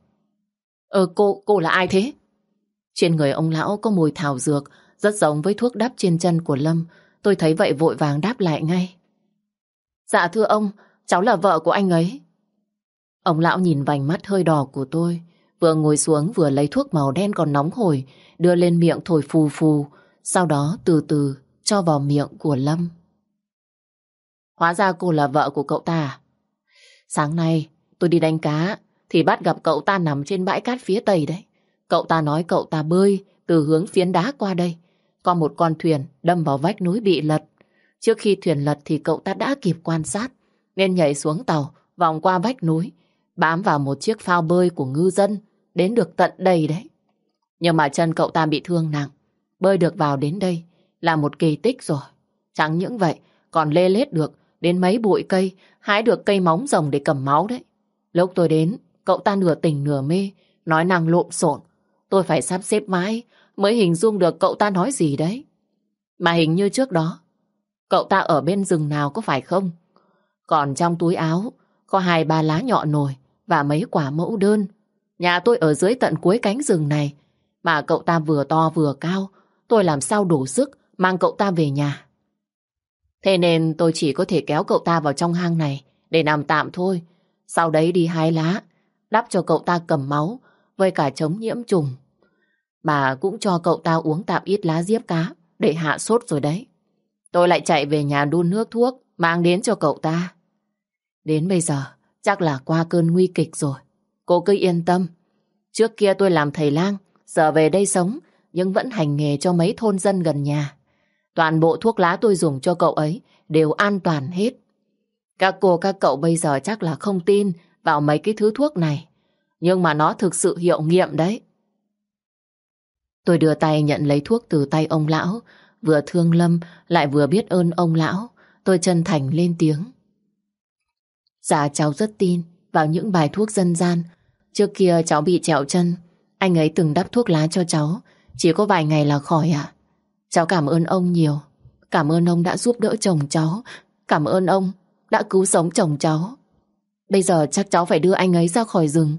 Ờ cô, cô là ai thế? Trên người ông lão có mùi thảo dược, rất giống với thuốc đắp trên chân của Lâm. Tôi thấy vậy vội vàng đáp lại ngay. Dạ thưa ông, cháu là vợ của anh ấy. Ông lão nhìn vành mắt hơi đỏ của tôi, vừa ngồi xuống vừa lấy thuốc màu đen còn nóng hổi, đưa lên miệng thổi phù phù, sau đó từ từ cho vào miệng của Lâm. Hóa ra cô là vợ của cậu ta? À? Sáng nay tôi đi đánh cá thì bắt gặp cậu ta nằm trên bãi cát phía tây đấy. Cậu ta nói cậu ta bơi từ hướng phiến đá qua đây. Có một con thuyền đâm vào vách núi bị lật. Trước khi thuyền lật thì cậu ta đã kịp quan sát nên nhảy xuống tàu vòng qua vách núi bám vào một chiếc phao bơi của ngư dân đến được tận đây đấy. Nhưng mà chân cậu ta bị thương nặng bơi được vào đến đây là một kỳ tích rồi. Chẳng những vậy còn lê lết được đến mấy bụi cây hái được cây móng rồng để cầm máu đấy. Lúc tôi đến cậu ta nửa tỉnh nửa mê nói năng lộn xộn Tôi phải sắp xếp mãi mới hình dung được cậu ta nói gì đấy. Mà hình như trước đó, cậu ta ở bên rừng nào có phải không? Còn trong túi áo có hai ba lá nhọ nồi và mấy quả mẫu đơn. Nhà tôi ở dưới tận cuối cánh rừng này, mà cậu ta vừa to vừa cao, tôi làm sao đủ sức mang cậu ta về nhà. Thế nên tôi chỉ có thể kéo cậu ta vào trong hang này để nằm tạm thôi. Sau đấy đi hái lá, đắp cho cậu ta cầm máu với cả chống nhiễm trùng. Bà cũng cho cậu ta uống tạm ít lá diếp cá để hạ sốt rồi đấy. Tôi lại chạy về nhà đun nước thuốc mang đến cho cậu ta. Đến bây giờ chắc là qua cơn nguy kịch rồi. Cô cứ yên tâm. Trước kia tôi làm thầy lang, giờ về đây sống nhưng vẫn hành nghề cho mấy thôn dân gần nhà. Toàn bộ thuốc lá tôi dùng cho cậu ấy đều an toàn hết. Các cô các cậu bây giờ chắc là không tin vào mấy cái thứ thuốc này. Nhưng mà nó thực sự hiệu nghiệm đấy. Tôi đưa tay nhận lấy thuốc từ tay ông lão, vừa thương Lâm lại vừa biết ơn ông lão. Tôi chân thành lên tiếng. Dạ cháu rất tin vào những bài thuốc dân gian. Trước kia cháu bị trẹo chân, anh ấy từng đắp thuốc lá cho cháu, chỉ có vài ngày là khỏi ạ. Cháu cảm ơn ông nhiều, cảm ơn ông đã giúp đỡ chồng cháu, cảm ơn ông đã cứu sống chồng cháu. Bây giờ chắc cháu phải đưa anh ấy ra khỏi rừng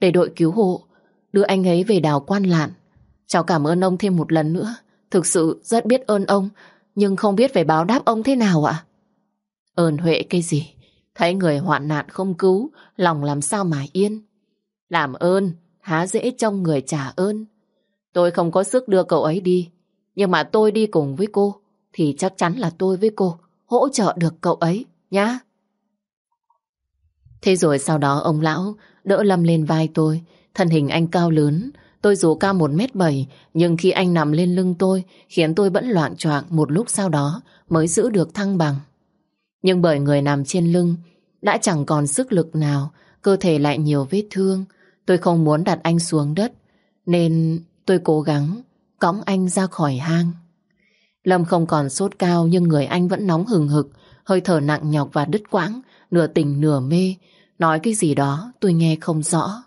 để đội cứu hộ đưa anh ấy về đảo quan lạn. Cháu cảm ơn ông thêm một lần nữa. Thực sự rất biết ơn ông, nhưng không biết phải báo đáp ông thế nào ạ. Ơn Huệ cái gì? Thấy người hoạn nạn không cứu, lòng làm sao mà yên. Làm ơn, há dễ trong người trả ơn. Tôi không có sức đưa cậu ấy đi, nhưng mà tôi đi cùng với cô, thì chắc chắn là tôi với cô hỗ trợ được cậu ấy, nhá. Thế rồi sau đó ông lão đỡ Lâm lên vai tôi. Thân hình anh cao lớn, tôi dù cao 1m7, nhưng khi anh nằm lên lưng tôi, khiến tôi vẫn loạn choạng một lúc sau đó mới giữ được thăng bằng. Nhưng bởi người nằm trên lưng, đã chẳng còn sức lực nào, cơ thể lại nhiều vết thương. Tôi không muốn đặt anh xuống đất, nên tôi cố gắng cõng anh ra khỏi hang. Lâm không còn sốt cao nhưng người anh vẫn nóng hừng hực, hơi thở nặng nhọc và đứt quãng, nửa tỉnh nửa mê, Nói cái gì đó tôi nghe không rõ.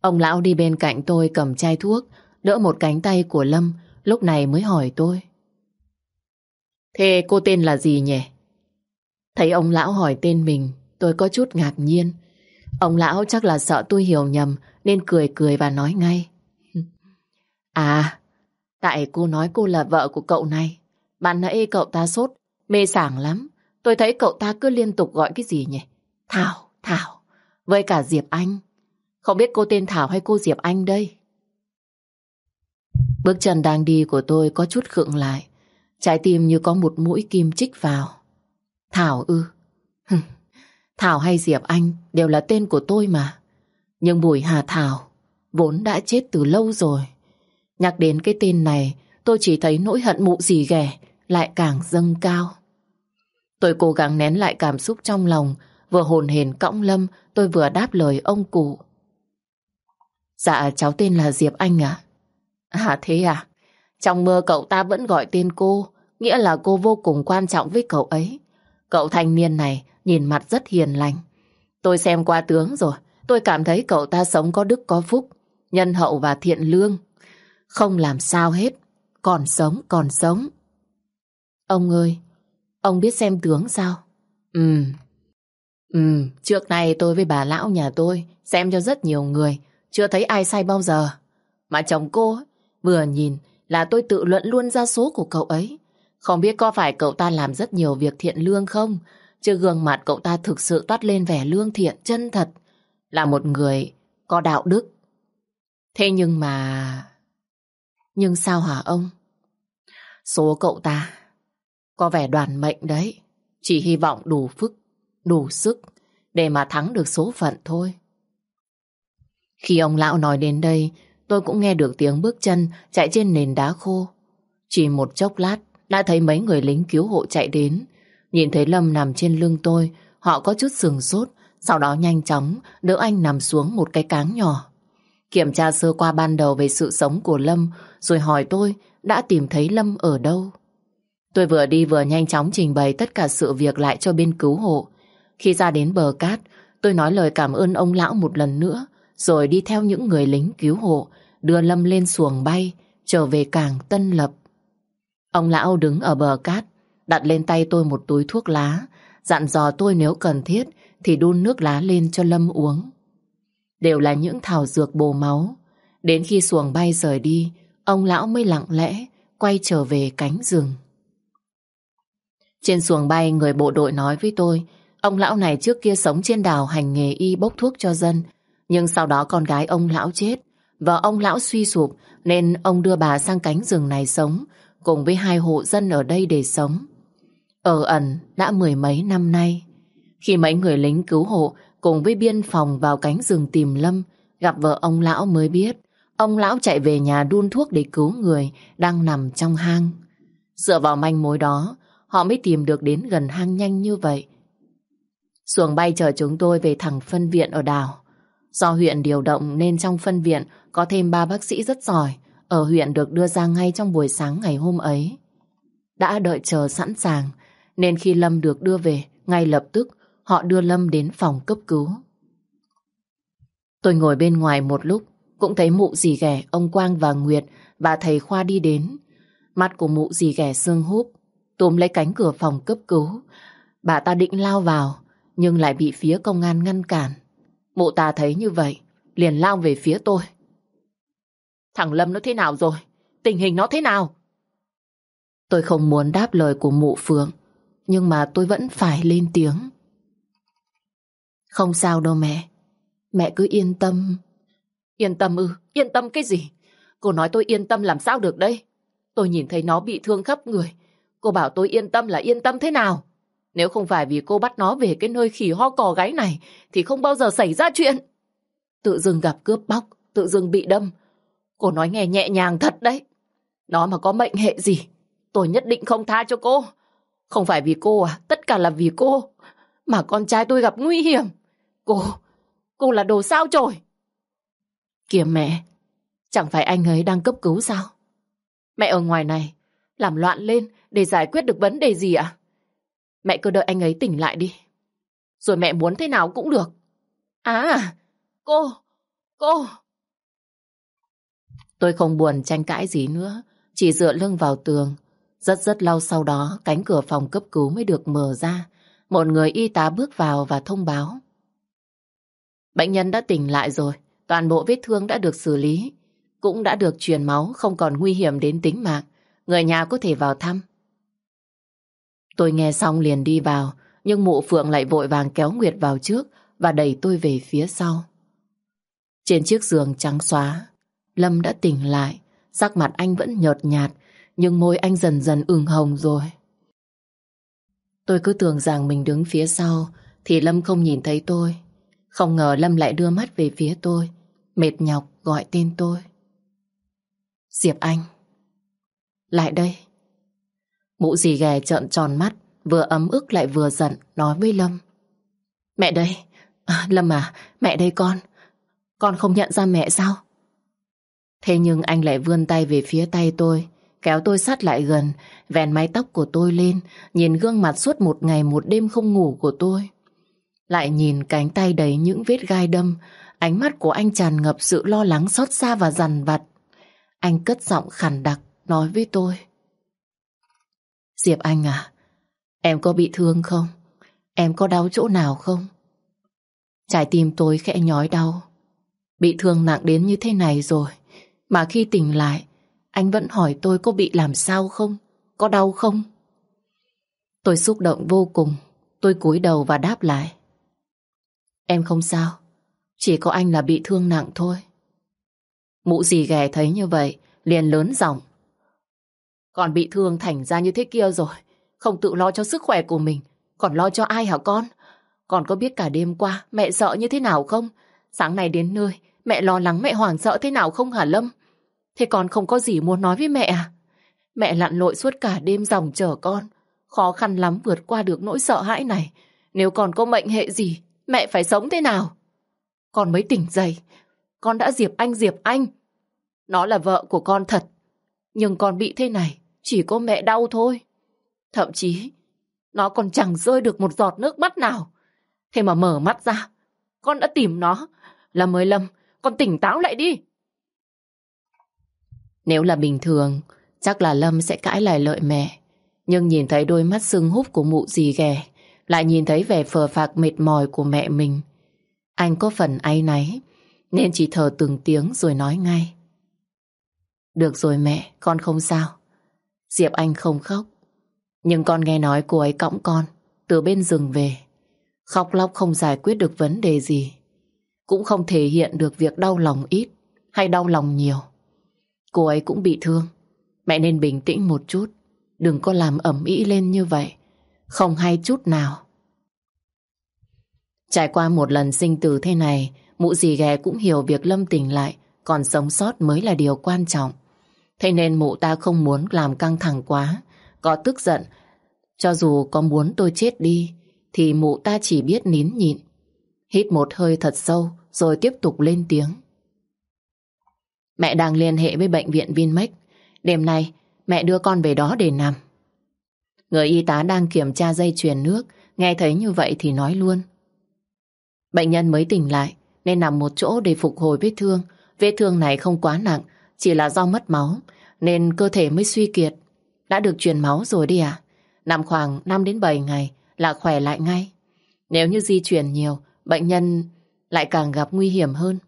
Ông lão đi bên cạnh tôi cầm chai thuốc, đỡ một cánh tay của Lâm, lúc này mới hỏi tôi. Thế cô tên là gì nhỉ? Thấy ông lão hỏi tên mình, tôi có chút ngạc nhiên. Ông lão chắc là sợ tôi hiểu nhầm nên cười cười và nói ngay. À, tại cô nói cô là vợ của cậu này. Bạn nãy cậu ta sốt, mê sảng lắm. Tôi thấy cậu ta cứ liên tục gọi cái gì nhỉ? Thảo, Thảo, với cả Diệp Anh. Không biết cô tên Thảo hay cô Diệp Anh đây? Bước chân đang đi của tôi có chút khựng lại. Trái tim như có một mũi kim chích vào. Thảo ư? Thảo hay Diệp Anh đều là tên của tôi mà. Nhưng Bùi Hà Thảo vốn đã chết từ lâu rồi. Nhắc đến cái tên này, tôi chỉ thấy nỗi hận mụ gì ghẻ lại càng dâng cao. Tôi cố gắng nén lại cảm xúc trong lòng Vừa hồn hền cõng Lâm, tôi vừa đáp lời ông cụ. Dạ, cháu tên là Diệp Anh à? À thế à? Trong mơ cậu ta vẫn gọi tên cô, nghĩa là cô vô cùng quan trọng với cậu ấy. Cậu thanh niên này nhìn mặt rất hiền lành. Tôi xem qua tướng rồi, tôi cảm thấy cậu ta sống có đức có phúc, nhân hậu và thiện lương. Không làm sao hết, còn sống, còn sống. Ông ơi, ông biết xem tướng sao? Ừ, Ừ, trước này tôi với bà lão nhà tôi xem cho rất nhiều người, chưa thấy ai sai bao giờ. Mà chồng cô vừa nhìn là tôi tự luận luôn ra số của cậu ấy. Không biết có phải cậu ta làm rất nhiều việc thiện lương không? Chứ gương mặt cậu ta thực sự toát lên vẻ lương thiện chân thật. Là một người có đạo đức. Thế nhưng mà... Nhưng sao hả ông? Số cậu ta có vẻ đoàn mệnh đấy. Chỉ hy vọng đủ phức đủ sức để mà thắng được số phận thôi. Khi ông lão nói đến đây, tôi cũng nghe được tiếng bước chân chạy trên nền đá khô. Chỉ một chốc lát, đã thấy mấy người lính cứu hộ chạy đến. Nhìn thấy Lâm nằm trên lưng tôi, họ có chút sừng sốt, sau đó nhanh chóng đỡ anh nằm xuống một cái cáng nhỏ. Kiểm tra sơ qua ban đầu về sự sống của Lâm, rồi hỏi tôi đã tìm thấy Lâm ở đâu. Tôi vừa đi vừa nhanh chóng trình bày tất cả sự việc lại cho bên cứu hộ. Khi ra đến bờ cát, tôi nói lời cảm ơn ông lão một lần nữa, rồi đi theo những người lính cứu hộ, đưa Lâm lên xuồng bay, trở về cảng Tân Lập. Ông lão đứng ở bờ cát, đặt lên tay tôi một túi thuốc lá, dặn dò tôi nếu cần thiết thì đun nước lá lên cho Lâm uống. Đều là những thảo dược bổ máu. Đến khi xuồng bay rời đi, ông lão mới lặng lẽ quay trở về cánh rừng. Trên xuồng bay, người bộ đội nói với tôi, ông lão này trước kia sống trên đảo hành nghề y bốc thuốc cho dân, nhưng sau đó con gái ông lão chết, và ông lão suy sụp nên ông đưa bà sang cánh rừng này sống, cùng với hai hộ dân ở đây để sống. Ở ẩn đã mười mấy năm nay, khi mấy người lính cứu hộ cùng với biên phòng vào cánh rừng tìm Lâm, gặp vợ ông lão mới biết, ông lão chạy về nhà đun thuốc để cứu người đang nằm trong hang. Dựa vào manh mối đó, họ mới tìm được đến gần hang nhanh như vậy. Xuồng bay chờ chúng tôi về thẳng phân viện ở đảo. Do huyện điều động nên trong phân viện có thêm ba bác sĩ rất giỏi, ở huyện được đưa ra ngay trong buổi sáng ngày hôm ấy. Đã đợi chờ sẵn sàng, nên khi Lâm được đưa về, ngay lập tức họ đưa Lâm đến phòng cấp cứu. Tôi ngồi bên ngoài một lúc, cũng thấy mụ dì ghẻ, ông Quang và Nguyệt và thầy Khoa đi đến. Mắt của mụ dì ghẻ sương húp, túm lấy cánh cửa phòng cấp cứu. Bà ta định lao vào, nhưng lại bị phía công an ngăn cản. Mụ ta thấy như vậy, liền lao về phía tôi. Thằng Lâm nó thế nào rồi? Tình hình nó thế nào? Tôi không muốn đáp lời của mụ Phượng, nhưng mà tôi vẫn phải lên tiếng. Không sao đâu mẹ. Mẹ cứ yên tâm. Yên tâm ư? Yên tâm cái gì? Cô nói tôi yên tâm làm sao được đây? Tôi nhìn thấy nó bị thương khắp người. Cô bảo tôi yên tâm là yên tâm thế nào? Nếu không phải vì cô bắt nó về cái nơi khỉ ho cò gáy này thì không bao giờ xảy ra chuyện. Tự dưng gặp cướp bóc, tự dưng bị đâm. Cô nói nghe nhẹ nhàng thật đấy. Nó mà có mệnh hệ gì, tôi nhất định không tha cho cô. Không phải vì cô à, tất cả là vì cô. Mà con trai tôi gặp nguy hiểm. Cô, cô là đồ sao trời. Kìa mẹ, chẳng phải anh ấy đang cấp cứu sao? Mẹ ở ngoài này, làm loạn lên để giải quyết được vấn đề gì ạ? Mẹ cứ đợi anh ấy tỉnh lại đi. Rồi mẹ muốn thế nào cũng được. À, cô, cô. Tôi không buồn tranh cãi gì nữa, chỉ dựa lưng vào tường. Rất rất lâu sau đó, cánh cửa phòng cấp cứu mới được mở ra. Một người y tá bước vào và thông báo. Bệnh nhân đã tỉnh lại rồi, toàn bộ vết thương đã được xử lý, cũng đã được truyền máu, không còn nguy hiểm đến tính mạng. Người nhà có thể vào thăm. Tôi nghe xong liền đi vào, nhưng mụ Phượng lại vội vàng kéo Nguyệt vào trước và đẩy tôi về phía sau. Trên chiếc giường trắng xóa, Lâm đã tỉnh lại, sắc mặt anh vẫn nhợt nhạt, nhưng môi anh dần dần ửng hồng rồi. Tôi cứ tưởng rằng mình đứng phía sau thì Lâm không nhìn thấy tôi. Không ngờ Lâm lại đưa mắt về phía tôi, mệt nhọc gọi tên tôi. Diệp Anh. Lại đây. Mụ dì ghè trợn tròn mắt, vừa ấm ức lại vừa giận, nói với Lâm. Mẹ đây. À, Lâm à, mẹ đây con. Con không nhận ra mẹ sao? Thế nhưng anh lại vươn tay về phía tay tôi, kéo tôi sát lại gần, vèn mái tóc của tôi lên, nhìn gương mặt suốt một ngày một đêm không ngủ của tôi. Lại nhìn cánh tay đầy những vết gai đâm, ánh mắt của anh tràn ngập sự lo lắng xót xa và dằn vặt. Anh cất giọng khàn đặc, nói với tôi. Diệp Anh à, em có bị thương không? Em có đau chỗ nào không? Trái tim tôi khẽ nhói đau. Bị thương nặng đến như thế này rồi, mà khi tỉnh lại, anh vẫn hỏi tôi có bị làm sao không? Có đau không? Tôi xúc động vô cùng, tôi cúi đầu và đáp lại. Em không sao, chỉ có anh là bị thương nặng thôi. Mụ gì ghẻ thấy như vậy, liền lớn giọng. Còn bị thương thành ra như thế kia rồi, không tự lo cho sức khỏe của mình, còn lo cho ai hả con? Con có biết cả đêm qua mẹ sợ như thế nào không? Sáng nay đến nơi, mẹ lo lắng mẹ hoảng sợ thế nào không hả Lâm? Thế con không có gì muốn nói với mẹ à? Mẹ lặn lội suốt cả đêm dòng chờ con. Khó khăn lắm vượt qua được nỗi sợ hãi này. Nếu còn có mệnh hệ gì, mẹ phải sống thế nào? Con mới tỉnh dậy. Con đã Diệp Anh Diệp Anh. Nó là vợ của con thật. Nhưng con bị thế này, chỉ có mẹ đau thôi. Thậm chí, nó còn chẳng rơi được một giọt nước mắt nào. Thế mà mở mắt ra, con đã tìm nó. là mới Lâm, con tỉnh táo lại đi. Nếu là bình thường, chắc là Lâm sẽ cãi lại lợi mẹ. Nhưng nhìn thấy đôi mắt sưng húp của mụ dì ghẻ, lại nhìn thấy vẻ phờ phạc mệt mỏi của mẹ mình. Anh có phần áy náy, nên chỉ thở từng tiếng rồi nói ngay. Được rồi mẹ, con không sao. Diệp Anh không khóc. Nhưng con nghe nói cô ấy cõng con từ bên rừng về. Khóc lóc không giải quyết được vấn đề gì. Cũng không thể hiện được việc đau lòng ít hay đau lòng nhiều. Cô ấy cũng bị thương. Mẹ nên bình tĩnh một chút. Đừng có làm ẩm ý lên như vậy. Không hay chút nào. Trải qua một lần sinh tử thế này, mụ dì ghẻ cũng hiểu việc Lâm tỉnh lại, còn sống sót mới là điều quan trọng. Thế nên mụ ta không muốn làm căng thẳng quá, có tức giận. Cho dù có muốn tôi chết đi, thì mụ ta chỉ biết nín nhịn. Hít một hơi thật sâu, rồi tiếp tục lên tiếng. Mẹ đang liên hệ với bệnh viện Vinmec. Đêm nay, mẹ đưa con về đó để nằm. Người y tá đang kiểm tra dây chuyền nước, nghe thấy như vậy thì nói luôn. Bệnh nhân mới tỉnh lại, nên nằm một chỗ để phục hồi vết thương. Vết thương này không quá nặng, chỉ là do mất máu, nên cơ thể mới suy kiệt. Đã được truyền máu rồi đi à? Nằm khoảng 5 đến 7 ngày là khỏe lại ngay. Nếu như di chuyển nhiều, bệnh nhân lại càng gặp nguy hiểm hơn.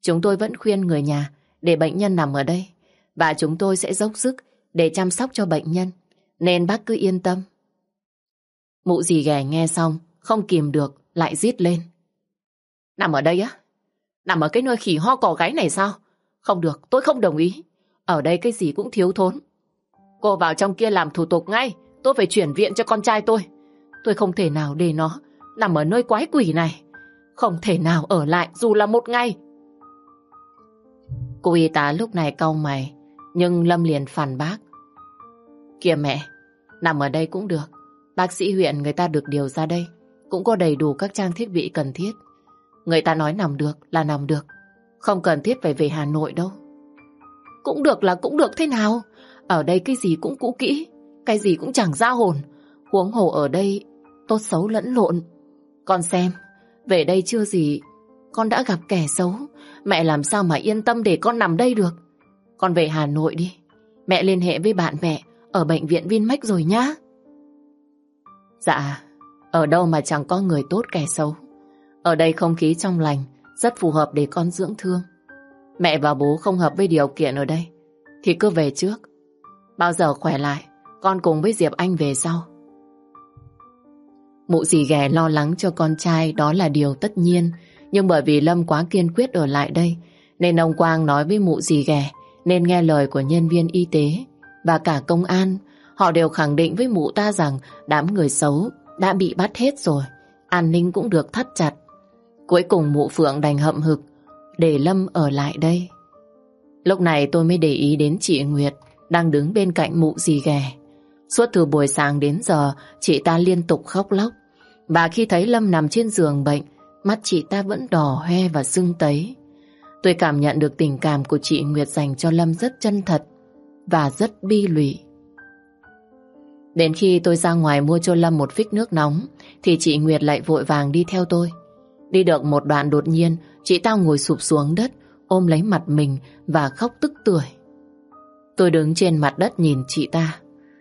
Chúng tôi vẫn khuyên người nhà để bệnh nhân nằm ở đây và chúng tôi sẽ dốc sức để chăm sóc cho bệnh nhân. Nên bác cứ yên tâm. Mụ dì ghẻ nghe xong, không kìm được, lại rít lên. Nằm ở đây á? Nằm ở cái nơi khỉ ho cỏ gáy này sao? Không được, tôi không đồng ý. Ở đây cái gì cũng thiếu thốn. Cô vào trong kia làm thủ tục ngay. Tôi phải chuyển viện cho con trai tôi. Tôi không thể nào để nó nằm ở nơi quái quỷ này. Không thể nào ở lại dù là một ngày. Cô y tá lúc này cau mày. Nhưng Lâm liền phản bác. Kìa mẹ, nằm ở đây cũng được. Bác sĩ huyện người ta được điều ra đây. Cũng có đầy đủ các trang thiết bị cần thiết. Người ta nói nằm được là nằm được. Không cần thiết phải về Hà Nội đâu. Cũng được là cũng được thế nào? Ở đây cái gì cũng cũ kỹ, cái gì cũng chẳng ra hồn. Huống hồ ở đây, tốt xấu lẫn lộn. Con xem, về đây chưa gì, con đã gặp kẻ xấu. Mẹ làm sao mà yên tâm để con nằm đây được. Con về Hà Nội đi. Mẹ liên hệ với bạn mẹ ở bệnh viện Vinmec rồi nhá. Dạ, ở đâu mà chẳng có người tốt kẻ xấu. Ở đây không khí trong lành, rất phù hợp để con dưỡng thương. Mẹ và bố không hợp với điều kiện ở đây, thì cứ về trước. Bao giờ khỏe lại, con cùng với Diệp Anh về sau. Mụ dì ghẻ lo lắng cho con trai đó là điều tất nhiên, nhưng bởi vì Lâm quá kiên quyết ở lại đây, nên ông Quang nói với mụ dì ghẻ nên nghe lời của nhân viên y tế và cả công an. Họ đều khẳng định với mụ ta rằng đám người xấu đã bị bắt hết rồi, an ninh cũng được thắt chặt. Cuối cùng mụ Phượng đành hậm hực để Lâm ở lại đây. Lúc này tôi mới để ý đến chị Nguyệt đang đứng bên cạnh mụ dì ghẻ. Suốt từ buổi sáng đến giờ chị ta liên tục khóc lóc. Và khi thấy Lâm nằm trên giường bệnh mắt chị ta vẫn đỏ hoe và sưng tấy. Tôi cảm nhận được tình cảm của chị Nguyệt dành cho Lâm rất chân thật và rất bi lụy. Đến khi tôi ra ngoài mua cho Lâm một phích nước nóng thì chị Nguyệt lại vội vàng đi theo tôi. Đi được một đoạn đột nhiên, chị ta ngồi sụp xuống đất, ôm lấy mặt mình và khóc tức tưởi. Tôi đứng trên mặt đất nhìn chị ta.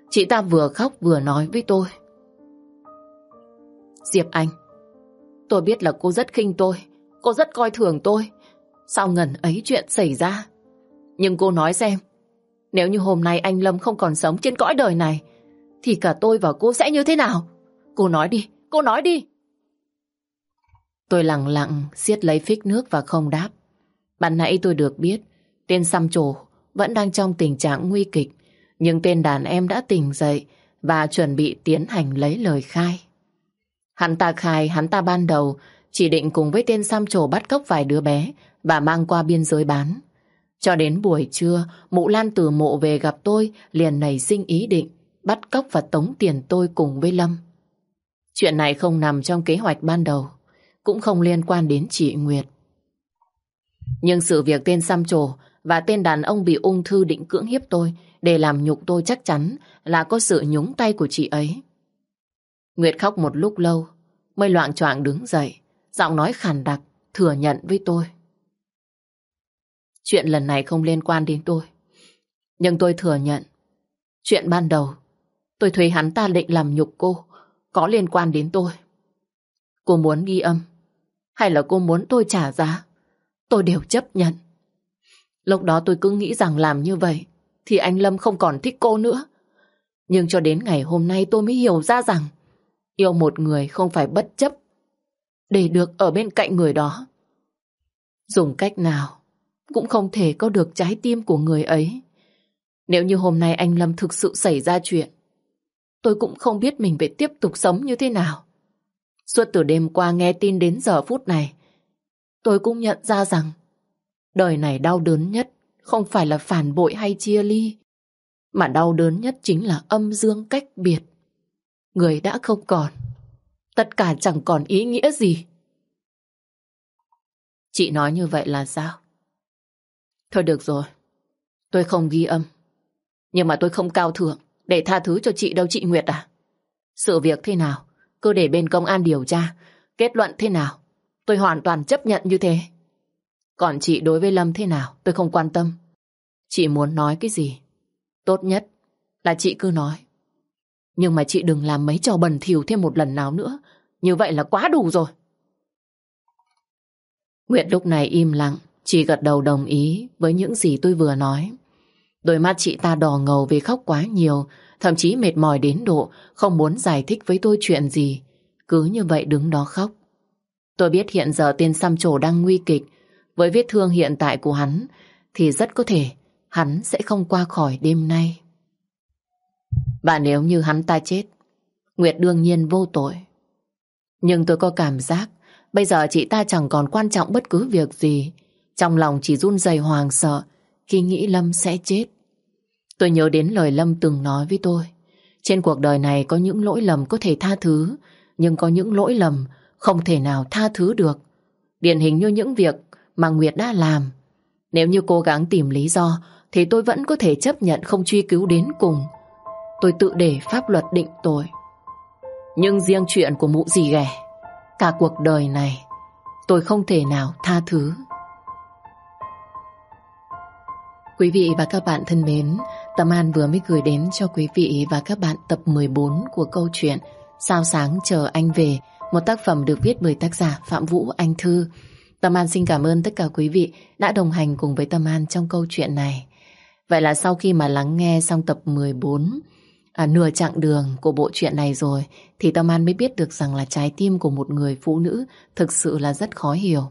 Chị ta vừa khóc vừa nói với tôi. Diệp Anh, tôi biết là cô rất khinh tôi, cô rất coi thường tôi. Sao ngần ấy chuyện xảy ra? Nhưng cô nói xem, nếu như hôm nay anh Lâm không còn sống trên cõi đời này, thì cả tôi và cô sẽ như thế nào? Cô nói đi, cô nói đi. Tôi lặng lặng siết lấy phích nước và không đáp. Bạn nãy tôi được biết tên xăm trổ vẫn đang trong tình trạng nguy kịch nhưng tên đàn em đã tỉnh dậy và chuẩn bị tiến hành lấy lời khai. Hắn ta khai hắn ta ban đầu chỉ định cùng với tên xăm trổ bắt cóc vài đứa bé và mang qua biên giới bán. Cho đến buổi trưa, mụ Lan từ mộ về gặp tôi liền nảy sinh ý định bắt cóc và tống tiền tôi cùng với Lâm. Chuyện này không nằm trong kế hoạch ban đầu, cũng không liên quan đến chị Nguyệt. Nhưng sự việc tên xăm trổ và tên đàn ông bị ung thư định cưỡng hiếp tôi để làm nhục tôi chắc chắn là có sự nhúng tay của chị ấy. Nguyệt khóc một lúc lâu, mới loạn choạng đứng dậy, giọng nói khàn đặc, thừa nhận với tôi. Chuyện lần này không liên quan đến tôi. Nhưng tôi thừa nhận, chuyện ban đầu, tôi thuê hắn ta định làm nhục cô, có liên quan đến tôi. Cô muốn ghi âm, hay là cô muốn tôi trả giá, tôi đều chấp nhận. Lúc đó tôi cứ nghĩ rằng làm như vậy, thì anh Lâm không còn thích cô nữa. Nhưng cho đến ngày hôm nay tôi mới hiểu ra rằng yêu một người không phải bất chấp để được ở bên cạnh người đó. Dùng cách nào cũng không thể có được trái tim của người ấy. Nếu như hôm nay anh Lâm thực sự xảy ra chuyện, tôi cũng không biết mình phải tiếp tục sống như thế nào. Suốt từ đêm qua nghe tin đến giờ phút này, tôi cũng nhận ra rằng đời này đau đớn nhất không phải là phản bội hay chia ly, mà đau đớn nhất chính là âm dương cách biệt. Người đã không còn, tất cả chẳng còn ý nghĩa gì. Chị nói như vậy là sao? Thôi được rồi, tôi không ghi âm. Nhưng mà tôi không cao thượng để tha thứ cho chị đâu chị Nguyệt à? Sự việc thế nào, cứ để bên công an điều tra, kết luận thế nào, tôi hoàn toàn chấp nhận như thế. Còn chị đối với Lâm thế nào, tôi không quan tâm. Chị muốn nói cái gì, tốt nhất là chị cứ nói. Nhưng mà chị đừng làm mấy trò bẩn thỉu thêm một lần nào nữa. Như vậy là quá đủ rồi. Nguyệt lúc này im lặng, chỉ gật đầu đồng ý với những gì tôi vừa nói. Đôi mắt chị ta đỏ ngầu vì khóc quá nhiều, thậm chí mệt mỏi đến độ không muốn giải thích với tôi chuyện gì. Cứ như vậy đứng đó khóc. Tôi biết hiện giờ tên xăm trổ đang nguy kịch. Với vết thương hiện tại của hắn thì rất có thể hắn sẽ không qua khỏi đêm nay. Và nếu như hắn ta chết, Nguyệt đương nhiên vô tội. Nhưng tôi có cảm giác bây giờ chị ta chẳng còn quan trọng bất cứ việc gì. Trong lòng chỉ run rẩy hoàng sợ khi nghĩ Lâm sẽ chết. Tôi nhớ đến lời Lâm từng nói với tôi. Trên cuộc đời này có những lỗi lầm có thể tha thứ, nhưng có những lỗi lầm không thể nào tha thứ được. Điển hình như những việc mà Nguyệt đã làm. Nếu như cố gắng tìm lý do, thì tôi vẫn có thể chấp nhận không truy cứu đến cùng. Tôi tự để pháp luật định tội. Nhưng riêng chuyện của mụ gì ghẻ, cả cuộc đời này, tôi không thể nào tha thứ. Quý vị và các bạn thân mến, Tâm An vừa mới gửi đến cho quý vị và các bạn tập 14 của câu chuyện Sao sáng chờ anh về, một tác phẩm được viết bởi tác giả Phạm Vũ Anh Thư. Tâm An xin cảm ơn tất cả quý vị đã đồng hành cùng với Tâm An trong câu chuyện này. Vậy là sau khi mà lắng nghe xong tập 14, à, nửa chặng đường của bộ truyện này rồi, thì Tâm An mới biết được rằng là trái tim của một người phụ nữ thực sự là rất khó hiểu.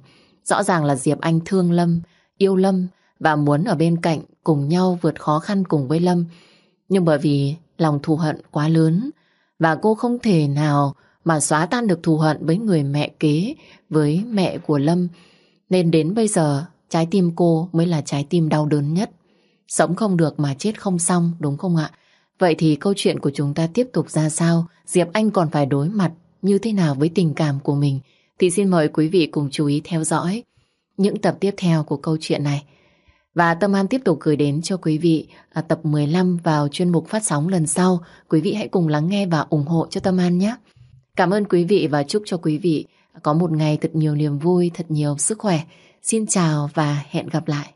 Rõ ràng là Diệp Anh thương Lâm, yêu Lâm và muốn ở bên cạnh cùng nhau vượt khó khăn cùng với Lâm. Nhưng bởi vì lòng thù hận quá lớn và cô không thể nào mà xóa tan được thù hận với người mẹ kế, với mẹ của Lâm. Nên đến bây giờ trái tim cô mới là trái tim đau đớn nhất. Sống không được mà chết không xong, đúng không ạ? Vậy thì câu chuyện của chúng ta tiếp tục ra sao? Diệp Anh còn phải đối mặt như thế nào với tình cảm của mình? Thì xin mời quý vị cùng chú ý theo dõi những tập tiếp theo của câu chuyện này. Và Tâm An tiếp tục gửi đến cho quý vị à, tập 15 vào chuyên mục phát sóng lần sau. Quý vị hãy cùng lắng nghe và ủng hộ cho Tâm An nhé. Cảm ơn quý vị và chúc cho quý vị có một ngày thật nhiều niềm vui, thật nhiều sức khỏe. Xin chào và hẹn gặp lại.